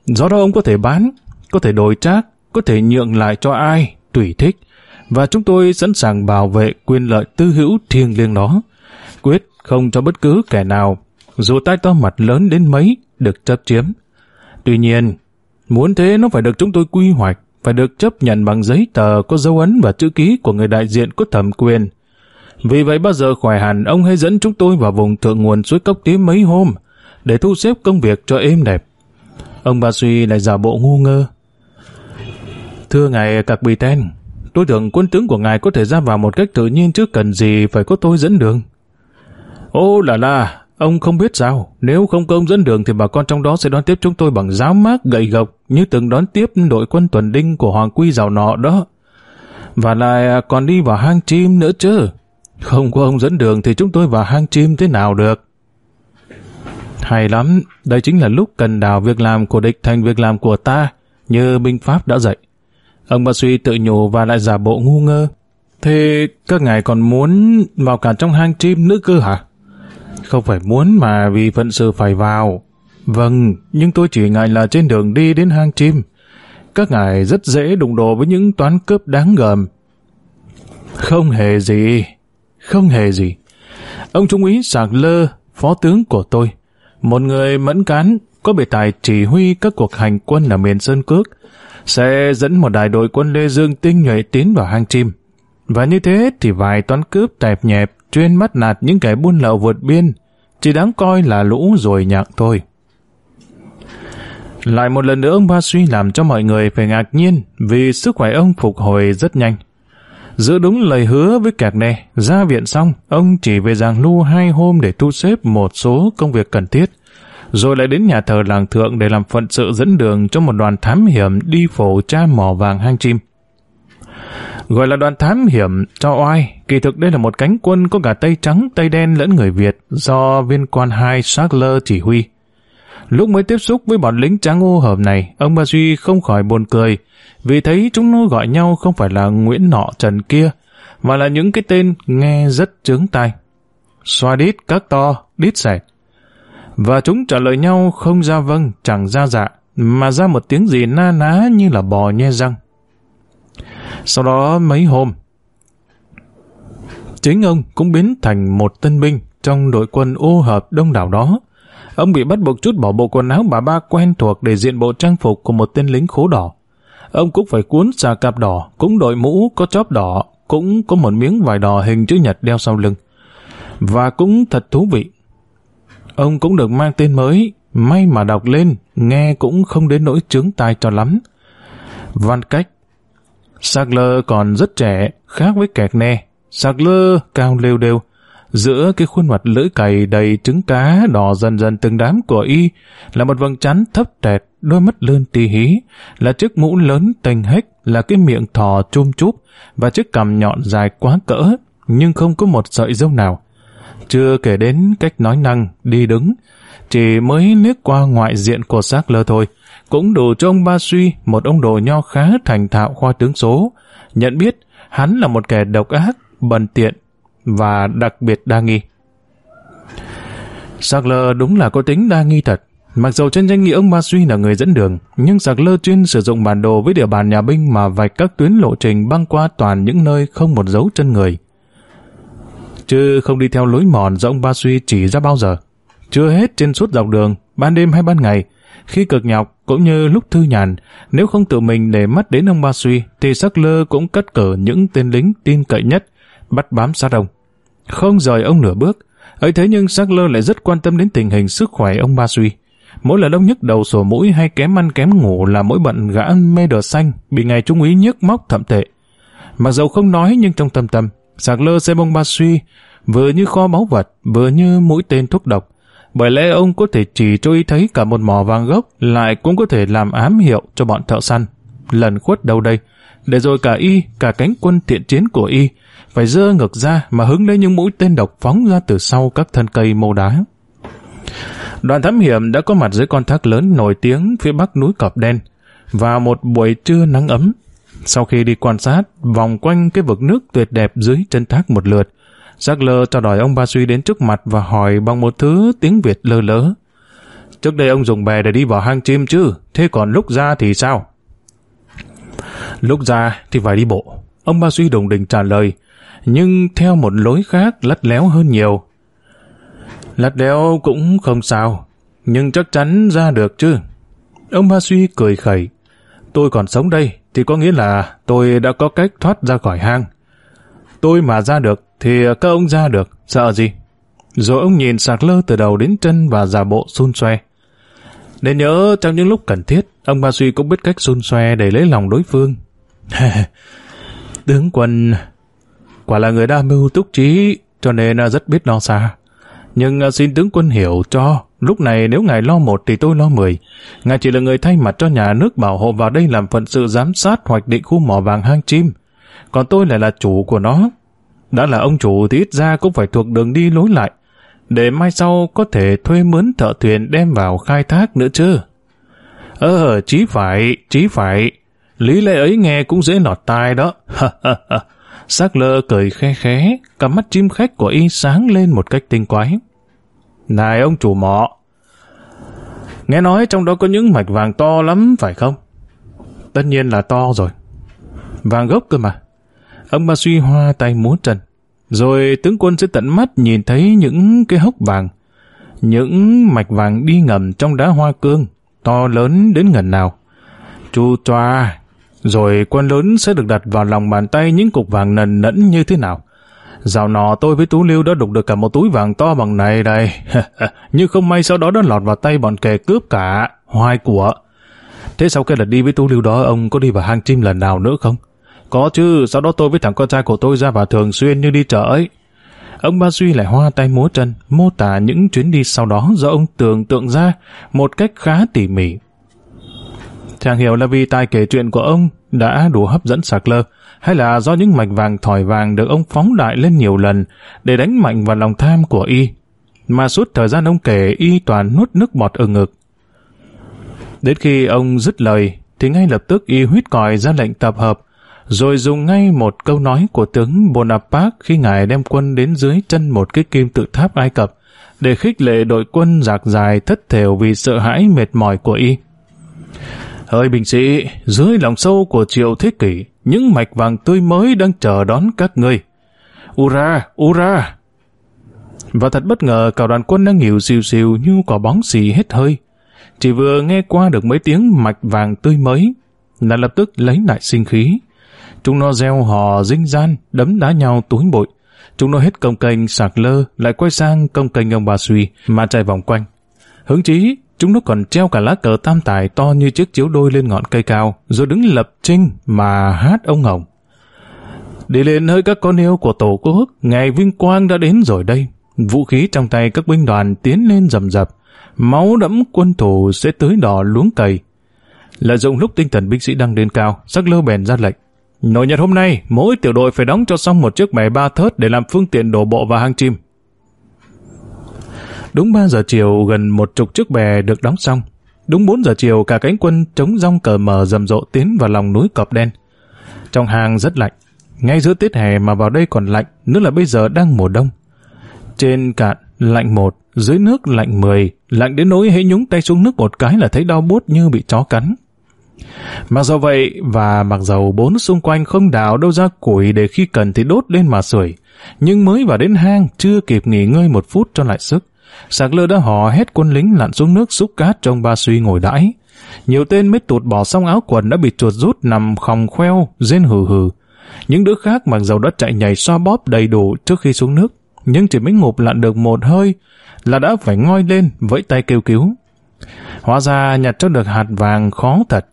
Do đó ông có thể bán, có thể đổi trác, có thể nhượng lại cho ai, tùy thích và chúng tôi sẵn sàng bảo vệ quyền lợi tư hữu thiêng liêng đó, quyết không cho bất cứ kẻ nào, dù tai to mặt lớn đến mấy, được chấp chiếm. Tuy nhiên, muốn thế nó phải được chúng tôi quy hoạch, phải được chấp nhận bằng giấy tờ có dấu ấn và chữ ký của người đại diện có thẩm quyền. Vì vậy bao giờ khỏe hẳn, ông hãy dẫn chúng tôi vào vùng thượng nguồn suối cốc tím mấy hôm, để thu xếp công việc cho êm đẹp. Ông Ba Suy lại giả bộ ngu ngơ. Thưa ngài Cạc Bì Ten, tôi tưởng quân tướng của ngài có thể ra vào một cách tự nhiên chứ cần gì phải có tôi dẫn đường. Ô là là, ông không biết sao, nếu không công dẫn đường thì bà con trong đó sẽ đón tiếp chúng tôi bằng giáo mát gậy gộc như từng đón tiếp đội quân tuần đinh của Hoàng Quy giàu nọ đó. Và lại à, còn đi vào hang chim nữa chứ. Không có ông dẫn đường thì chúng tôi vào hang chim thế nào được. Hay lắm, đây chính là lúc cần đào việc làm của địch thành việc làm của ta, như binh Pháp đã dạy. Ông bà suy tự nhủ và lại giả bộ ngu ngơ. Thế các ngài còn muốn vào cả trong hang chim nữa cơ hả? Không phải muốn mà vì phận sự phải vào. Vâng, nhưng tôi chỉ ngại là trên đường đi đến hang chim. Các ngài rất dễ đụng độ với những toán cướp đáng gờm. Không hề gì, không hề gì. Ông Trung úy Sạc Lơ, phó tướng của tôi, một người mẫn cán, có bề tài chỉ huy các cuộc hành quân ở miền Sơn Cước, sẽ dẫn một đại đội quân Lê Dương tinh nhuệ tiến vào hang chim. Và như thế thì vài toán cướp tẹp nhẹp chuyên mắt nạt những kẻ buôn lậu vượt biên chỉ đáng coi là lũ rồi nhạc thôi. Lại một lần nữa ông Ba Suy làm cho mọi người phải ngạc nhiên vì sức khỏe ông phục hồi rất nhanh. Giữ đúng lời hứa với kẹt nè, ra viện xong, ông chỉ về giang lưu hai hôm để thu xếp một số công việc cần thiết rồi lại đến nhà thờ làng thượng để làm phận sự dẫn đường cho một đoàn thám hiểm đi phổ tra mỏ vàng hang chim. Gọi là đoàn thám hiểm cho oai, kỳ thực đây là một cánh quân có cả Tây Trắng, Tây Đen lẫn người Việt do viên quan hai Sackler chỉ huy. Lúc mới tiếp xúc với bọn lính trắng ô hợp này, ông Ba Duy không khỏi buồn cười, vì thấy chúng nó gọi nhau không phải là Nguyễn Nọ Trần kia, mà là những cái tên nghe rất trướng tai. Xoa đít các to, đít sẹt, và chúng trả lời nhau không ra vâng, chẳng ra dạ, mà ra một tiếng gì na ná như là bò nhe răng. Sau đó mấy hôm, chính ông cũng biến thành một tân binh trong đội quân ô hợp đông đảo đó. Ông bị bắt buộc chút bỏ bộ quần áo bà ba quen thuộc để diện bộ trang phục của một tên lính khố đỏ. Ông cũng phải cuốn xà cạp đỏ, cũng đội mũ có chóp đỏ, cũng có một miếng vải đỏ hình chữ nhật đeo sau lưng. Và cũng thật thú vị, ông cũng được mang tên mới, may mà đọc lên, nghe cũng không đến nỗi chướng tai cho lắm. Văn cách sạc lơ còn rất trẻ, khác với kẹt nè. lơ cao lêu đều, giữa cái khuôn mặt lưỡi cày đầy trứng cá đỏ dần dần từng đám của y là một vầng trán thấp tẹt đôi mắt lươn tì hí là chiếc mũ lớn tênh hếch là cái miệng thò chum chúp và chiếc cằm nhọn dài quá cỡ nhưng không có một sợi râu nào chưa kể đến cách nói năng, đi đứng, chỉ mới liếc qua ngoại diện của xác lơ thôi, cũng đủ cho ông Ba Suy, một ông đồ nho khá thành thạo khoa tướng số, nhận biết hắn là một kẻ độc ác, bần tiện và đặc biệt đa nghi. Sạc lơ đúng là có tính đa nghi thật. Mặc dù trên danh nghĩa ông Ba Suy là người dẫn đường, nhưng sạc lơ chuyên sử dụng bản đồ với địa bàn nhà binh mà vạch các tuyến lộ trình băng qua toàn những nơi không một dấu chân người chứ không đi theo lối mòn do ông Ba Suy chỉ ra bao giờ. Chưa hết trên suốt dọc đường, ban đêm hay ban ngày, khi cực nhọc cũng như lúc thư nhàn, nếu không tự mình để mắt đến ông Ba Suy thì sắc lơ cũng cất cờ những tên lính tin cậy nhất, bắt bám sát đồng Không rời ông nửa bước, ấy thế nhưng sắc lơ lại rất quan tâm đến tình hình sức khỏe ông Ba Suy. Mỗi lần ông nhức đầu sổ mũi hay kém ăn kém ngủ là mỗi bận gã mê đờ xanh bị ngài trung úy nhức móc thậm tệ. Mặc dầu không nói nhưng trong tâm tâm, Sạc lơ xe bông ba suy, vừa như kho máu vật, vừa như mũi tên thuốc độc. Bởi lẽ ông có thể chỉ cho y thấy cả một mỏ vàng gốc, lại cũng có thể làm ám hiệu cho bọn thợ săn. Lần khuất đâu đây, để rồi cả y, cả cánh quân thiện chiến của y, phải dơ ngực ra mà hứng lấy những mũi tên độc phóng ra từ sau các thân cây mô đá. Đoàn thám hiểm đã có mặt dưới con thác lớn nổi tiếng phía bắc núi Cọp Đen. Vào một buổi trưa nắng ấm, sau khi đi quan sát, vòng quanh cái vực nước tuyệt đẹp dưới chân thác một lượt, Giác lơ cho đòi ông Ba Suy đến trước mặt và hỏi bằng một thứ tiếng Việt lơ lỡ. Trước đây ông dùng bè để đi vào hang chim chứ, thế còn lúc ra thì sao? Lúc ra thì phải đi bộ. Ông Ba Suy đồng đình trả lời, nhưng theo một lối khác lắt léo hơn nhiều. Lắt léo cũng không sao, nhưng chắc chắn ra được chứ. Ông Ba Suy cười khẩy tôi còn sống đây thì có nghĩa là tôi đã có cách thoát ra khỏi hang. Tôi mà ra được thì các ông ra được, sợ gì? Rồi ông nhìn sạc lơ từ đầu đến chân và giả bộ xun xoe. Nên nhớ trong những lúc cần thiết, ông Ba Suy cũng biết cách xun xoe để lấy lòng đối phương. Tướng quân quả là người đa mưu túc trí cho nên rất biết lo xa. Nhưng xin tướng quân hiểu cho Lúc này nếu ngài lo một thì tôi lo mười. Ngài chỉ là người thay mặt cho nhà nước bảo hộ vào đây làm phận sự giám sát hoạch định khu mỏ vàng hang chim. Còn tôi lại là chủ của nó. Đã là ông chủ thì ít ra cũng phải thuộc đường đi lối lại. Để mai sau có thể thuê mướn thợ thuyền đem vào khai thác nữa chứ. Ờ, chí phải, chí phải. Lý lẽ ấy nghe cũng dễ lọt tai đó. Sắc lơ cười khe khé, cả mắt chim khách của y sáng lên một cách tinh quái. Này ông chủ mọ, nghe nói trong đó có những mạch vàng to lắm phải không? Tất nhiên là to rồi. Vàng gốc cơ mà. Ông ba suy hoa tay múa trần. Rồi tướng quân sẽ tận mắt nhìn thấy những cái hốc vàng, những mạch vàng đi ngầm trong đá hoa cương, to lớn đến ngần nào. Chu choa, rồi quân lớn sẽ được đặt vào lòng bàn tay những cục vàng nần nẫn như thế nào. Dạo nọ tôi với Tú Lưu đã đục được cả một túi vàng to bằng này đây. Nhưng không may sau đó đã lọt vào tay bọn kẻ cướp cả. Hoài của. Thế sau khi lần đi với Tú Lưu đó ông có đi vào hang chim lần nào nữa không? Có chứ, sau đó tôi với thằng con trai của tôi ra vào thường xuyên như đi chợ ấy. Ông Ba Duy lại hoa tay múa chân, mô tả những chuyến đi sau đó do ông tưởng tượng ra một cách khá tỉ mỉ. Chàng hiểu là vì tai kể chuyện của ông đã đủ hấp dẫn sạc lơ, hay là do những mạch vàng thỏi vàng được ông phóng đại lên nhiều lần để đánh mạnh vào lòng tham của y, mà suốt thời gian ông kể y toàn nuốt nước bọt ở ngực. Đến khi ông dứt lời, thì ngay lập tức y huyết còi ra lệnh tập hợp, rồi dùng ngay một câu nói của tướng Bonaparte khi ngài đem quân đến dưới chân một cái kim tự tháp Ai Cập để khích lệ đội quân giạc dài thất thểu vì sợ hãi mệt mỏi của y. Hỡi bình sĩ, dưới lòng sâu của triệu thế kỷ, những mạch vàng tươi mới đang chờ đón các ngươi. Ura, ura! Và thật bất ngờ cả đoàn quân đang hiểu xìu xìu như quả bóng xì hết hơi. Chỉ vừa nghe qua được mấy tiếng mạch vàng tươi mới, là lập tức lấy lại sinh khí. Chúng nó gieo hò dinh gian, đấm đá nhau túi bội. Chúng nó hết công kênh sạc lơ, lại quay sang công kênh ông bà suy mà chạy vòng quanh. Hướng chí, Chúng nó còn treo cả lá cờ tam tài to như chiếc chiếu đôi lên ngọn cây cao, rồi đứng lập trinh mà hát ông Hồng. Đi lên hơi các con yêu của Tổ quốc, ngày vinh quang đã đến rồi đây. Vũ khí trong tay các binh đoàn tiến lên rầm rập, máu đẫm quân thủ sẽ tưới đỏ luống cày. Lợi dụng lúc tinh thần binh sĩ đang lên cao, sắc lơ bèn ra lệnh. Nội nhật hôm nay, mỗi tiểu đội phải đóng cho xong một chiếc bè ba thớt để làm phương tiện đổ bộ và hang chim. Đúng 3 giờ chiều gần một chục chiếc bè được đóng xong. Đúng 4 giờ chiều cả cánh quân chống rong cờ mờ rầm rộ tiến vào lòng núi cọp đen. Trong hang rất lạnh, ngay giữa tiết hè mà vào đây còn lạnh, nữa là bây giờ đang mùa đông. Trên cạn, lạnh một, dưới nước lạnh 10, lạnh đến nỗi hễ nhúng tay xuống nước một cái là thấy đau buốt như bị chó cắn. Mặc dầu vậy, và mặc dầu bốn xung quanh không đào đâu ra củi để khi cần thì đốt lên mà sưởi, nhưng mới vào đến hang chưa kịp nghỉ ngơi một phút cho lại sức. Sạc lơ đã hò hét quân lính lặn xuống nước xúc cát trong ba suy ngồi đãi. Nhiều tên mới tụt bỏ xong áo quần đã bị chuột rút nằm khòng khoeo, rên hừ hừ. Những đứa khác mặc dầu đã chạy nhảy xoa bóp đầy đủ trước khi xuống nước, nhưng chỉ mới ngụp lặn được một hơi là đã phải ngoi lên vẫy tay kêu cứu. Hóa ra nhặt cho được hạt vàng khó thật.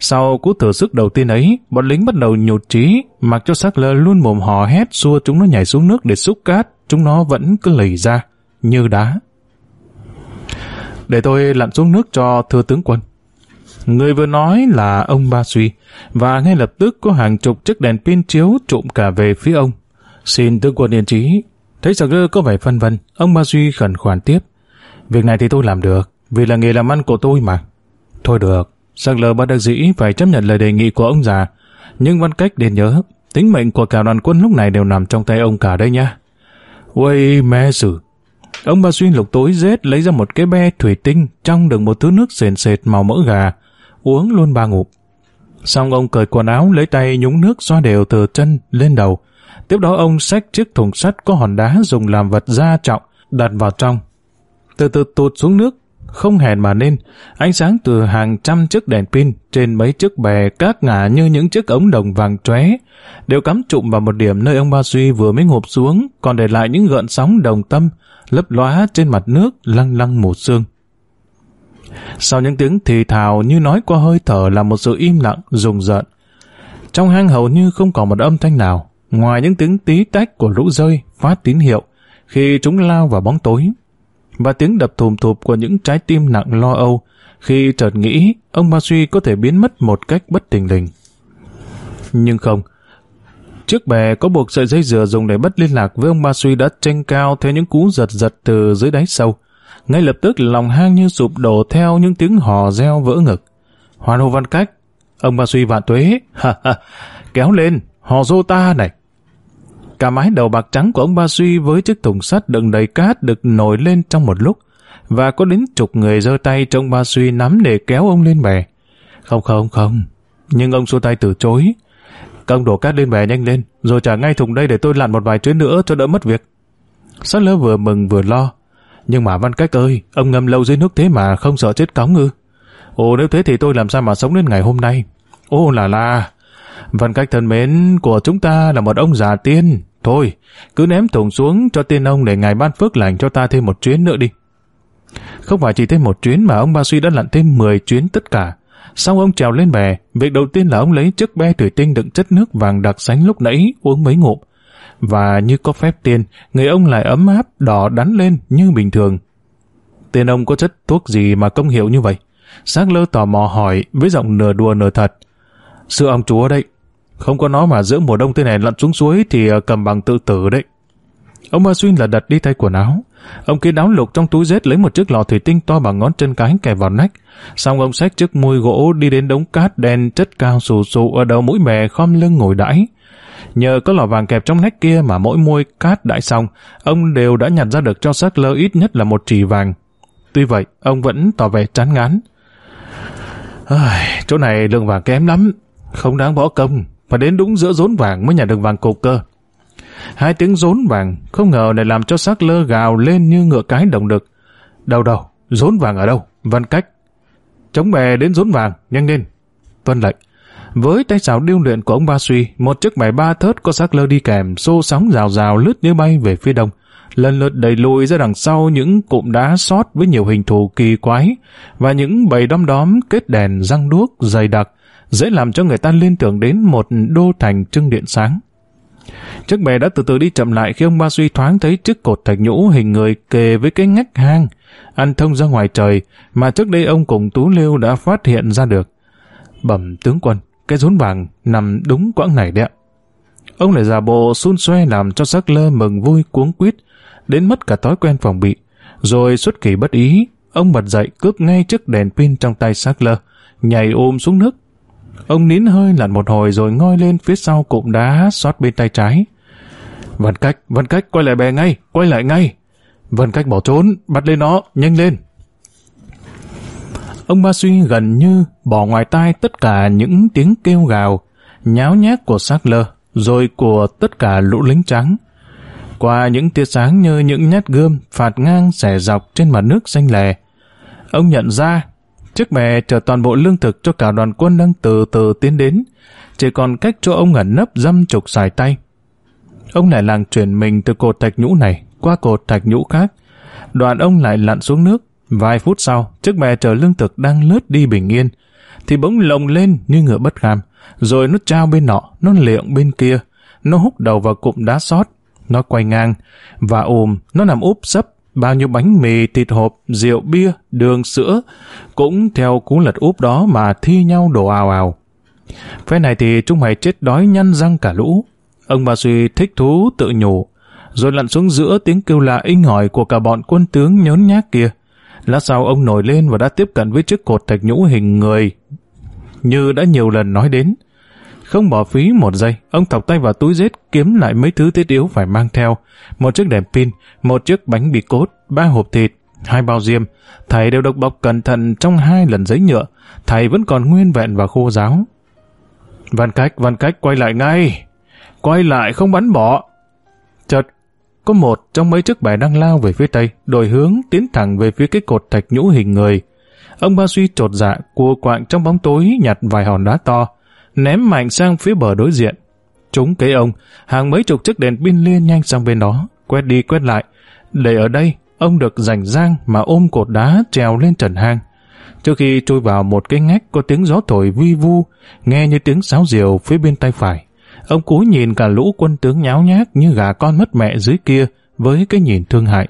Sau cú thử sức đầu tiên ấy, bọn lính bắt đầu nhụt trí, mặc cho xác lơ luôn mồm hò hét xua chúng nó nhảy xuống nước để xúc cát, chúng nó vẫn cứ lầy ra, như đá để tôi lặn xuống nước cho thưa tướng quân. Người vừa nói là ông Ba Suy, và ngay lập tức có hàng chục chiếc đèn pin chiếu trộm cả về phía ông. Xin tướng quân yên trí. Thấy sạc rơ có vẻ phân vân, ông Ba Suy khẩn khoản tiếp. Việc này thì tôi làm được, vì là nghề làm ăn của tôi mà. Thôi được, sạc lờ bất đắc dĩ phải chấp nhận lời đề nghị của ông già. Nhưng văn cách nên nhớ, tính mệnh của cả đoàn quân lúc này đều nằm trong tay ông cả đây nha. Ôi mẹ sử, Ông ba xuyên lục tối rết lấy ra một cái be thủy tinh trong đựng một thứ nước sền sệt màu mỡ gà, uống luôn ba ngụp Xong ông cởi quần áo lấy tay nhúng nước xoa đều từ chân lên đầu. Tiếp đó ông xách chiếc thùng sắt có hòn đá dùng làm vật gia trọng, đặt vào trong. Từ từ tụt xuống nước, không hèn mà nên, ánh sáng từ hàng trăm chiếc đèn pin trên mấy chiếc bè các ngả như những chiếc ống đồng vàng chóe đều cắm trụm vào một điểm nơi ông Ba Duy vừa mới ngộp xuống, còn để lại những gợn sóng đồng tâm, lấp lóa trên mặt nước lăng lăng một xương. Sau những tiếng thì thào như nói qua hơi thở là một sự im lặng, rùng rợn. Trong hang hầu như không còn một âm thanh nào, ngoài những tiếng tí tách của lũ rơi phát tín hiệu khi chúng lao vào bóng tối và tiếng đập thùm thụp của những trái tim nặng lo âu khi chợt nghĩ ông Ba Suy có thể biến mất một cách bất tình lình. Nhưng không, Trước bè có buộc sợi dây dừa dùng để bắt liên lạc với ông Ba Suy đã tranh cao theo những cú giật giật từ dưới đáy sâu. Ngay lập tức lòng hang như sụp đổ theo những tiếng hò reo vỡ ngực. Hoàn hô văn cách, ông Ba Suy vạn tuế, ha ha, kéo lên, hò dô ta này. Cả mái đầu bạc trắng của ông Ba Suy với chiếc thùng sắt đựng đầy cát được nổi lên trong một lúc và có đến chục người giơ tay trong Ba Suy nắm để kéo ông lên bè. Không không không, nhưng ông xua tay từ chối, công đổ cát lên về nhanh lên, rồi trả ngay thùng đây để tôi lặn một vài chuyến nữa cho đỡ mất việc. Sát lơ vừa mừng vừa lo. Nhưng mà Văn Cách ơi, ông ngâm lâu dưới nước thế mà không sợ chết cống ư? Ồ nếu thế thì tôi làm sao mà sống đến ngày hôm nay? Ô là là, Văn Cách thân mến của chúng ta là một ông già tiên. Thôi, cứ ném thùng xuống cho tiên ông để ngài ban phước lành cho ta thêm một chuyến nữa đi. Không phải chỉ thêm một chuyến mà ông Ba Suy đã lặn thêm 10 chuyến tất cả. Sau ông trèo lên bè, việc đầu tiên là ông lấy chiếc be thủy tinh đựng chất nước vàng đặc sánh lúc nãy uống mấy ngụm. Và như có phép tiên, người ông lại ấm áp, đỏ đắn lên như bình thường. tiên ông có chất thuốc gì mà công hiệu như vậy? Xác lơ tò mò hỏi với giọng nửa đùa nửa thật. Sư ông chúa đấy, không có nó mà giữa mùa đông thế này lặn xuống suối thì ờ, cầm bằng tự tử đấy. Ông Ma Xuyên là đặt đi tay quần áo, Ông kia đáo lục trong túi rết lấy một chiếc lò thủy tinh to bằng ngón chân cái kẹp vào nách. Xong ông xách chiếc mui gỗ đi đến đống cát đen chất cao sù sụ ở đầu mũi mè khom lưng ngồi đãi. Nhờ có lò vàng kẹp trong nách kia mà mỗi môi cát đãi xong, ông đều đã nhặt ra được cho xác lơ ít nhất là một chỉ vàng. Tuy vậy, ông vẫn tỏ vẻ chán ngán. À, chỗ này lượng vàng kém lắm, không đáng bỏ công, mà đến đúng giữa rốn vàng mới nhặt được vàng cục cơ. Hai tiếng rốn vàng, không ngờ lại làm cho xác lơ gào lên như ngựa cái động đực. Đầu đầu, rốn vàng ở đâu? Văn cách. Chống bè đến rốn vàng, nhanh lên. Vân lệnh. Với tay xào điêu luyện của ông Ba Suy, một chiếc bè ba thớt có xác lơ đi kèm, xô sóng rào rào lướt như bay về phía đông lần lượt đẩy lùi ra đằng sau những cụm đá sót với nhiều hình thù kỳ quái và những bầy đom đóm kết đèn răng đuốc dày đặc, dễ làm cho người ta liên tưởng đến một đô thành trưng điện sáng. Chiếc bè đã từ từ đi chậm lại khi ông Ba Suy thoáng thấy chiếc cột thạch nhũ hình người kề với cái ngách hang, ăn thông ra ngoài trời mà trước đây ông cùng Tú Liêu đã phát hiện ra được. Bẩm tướng quân, cái rốn vàng nằm đúng quãng này đấy ạ. Ông lại giả bộ xun xoe làm cho sắc lơ mừng vui cuống quýt, đến mất cả thói quen phòng bị. Rồi xuất kỳ bất ý, ông bật dậy cướp ngay chiếc đèn pin trong tay sắc lơ, nhảy ôm xuống nước Ông nín hơi lặn một hồi rồi ngoi lên phía sau cụm đá xót bên tay trái. Văn cách, văn cách, quay lại bè ngay, quay lại ngay. Văn cách bỏ trốn, bắt lên nó, nhanh lên. Ông Ba Suy gần như bỏ ngoài tai tất cả những tiếng kêu gào, nháo nhác của xác lơ, rồi của tất cả lũ lính trắng. Qua những tia sáng như những nhát gươm phạt ngang xẻ dọc trên mặt nước xanh lè, ông nhận ra Chiếc mẹ chở toàn bộ lương thực cho cả đoàn quân đang từ từ tiến đến, chỉ còn cách cho ông ẩn nấp dăm chục xài tay. Ông lại làng chuyển mình từ cột thạch nhũ này qua cột thạch nhũ khác. Đoàn ông lại lặn xuống nước. Vài phút sau, chiếc bè chở lương thực đang lướt đi bình yên, thì bỗng lồng lên như ngựa bất kham, rồi nó trao bên nọ, nó liệng bên kia, nó húc đầu vào cụm đá sót, nó quay ngang, và ồm, nó nằm úp sấp bao nhiêu bánh mì, thịt hộp, rượu bia, đường sữa, cũng theo cú lật úp đó mà thi nhau đổ ào ào. Phe này thì chúng mày chết đói nhăn răng cả lũ. Ông bà suy thích thú tự nhủ, rồi lặn xuống giữa tiếng kêu la inh hỏi của cả bọn quân tướng nhốn nhác kia. Lát sau ông nổi lên và đã tiếp cận với chiếc cột thạch nhũ hình người, như đã nhiều lần nói đến. Không bỏ phí một giây, ông thọc tay vào túi rết kiếm lại mấy thứ thiết yếu phải mang theo. Một chiếc đèn pin, một chiếc bánh bì cốt, ba hộp thịt, hai bao diêm. Thầy đều độc bọc cẩn thận trong hai lần giấy nhựa. Thầy vẫn còn nguyên vẹn và khô giáo. Văn cách, văn cách quay lại ngay. Quay lại không bắn bỏ. Chợt, có một trong mấy chiếc bè đang lao về phía tây, đổi hướng tiến thẳng về phía cái cột thạch nhũ hình người. Ông Ba Suy trột dạ, cua quạng trong bóng tối nhặt vài hòn đá to, ném mạnh sang phía bờ đối diện. Trúng kế ông, hàng mấy chục chiếc đèn pin liên nhanh sang bên đó, quét đi quét lại. Để ở đây, ông được rảnh rang mà ôm cột đá trèo lên trần hang. Trước khi trôi vào một cái ngách có tiếng gió thổi vi vu, nghe như tiếng sáo diều phía bên tay phải. Ông cúi nhìn cả lũ quân tướng nháo nhác như gà con mất mẹ dưới kia với cái nhìn thương hại.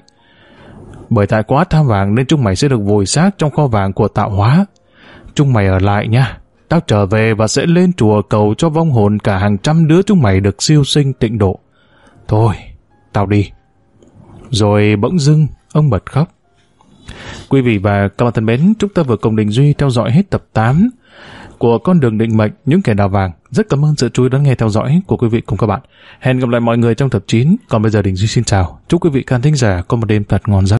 Bởi tại quá tham vàng nên chúng mày sẽ được vùi xác trong kho vàng của tạo hóa. Chúng mày ở lại nha, Tao trở về và sẽ lên chùa cầu cho vong hồn cả hàng trăm đứa chúng mày được siêu sinh tịnh độ. Thôi, tao đi. Rồi bỗng dưng, ông bật khóc. Quý vị và các bạn thân mến, chúng ta vừa cùng Đình Duy theo dõi hết tập 8 của Con đường định mệnh những kẻ đào vàng. Rất cảm ơn sự chú ý đón nghe theo dõi của quý vị cùng các bạn. Hẹn gặp lại mọi người trong tập 9. Còn bây giờ Đình Duy xin chào. Chúc quý vị khán thính giả có một đêm thật ngon giấc.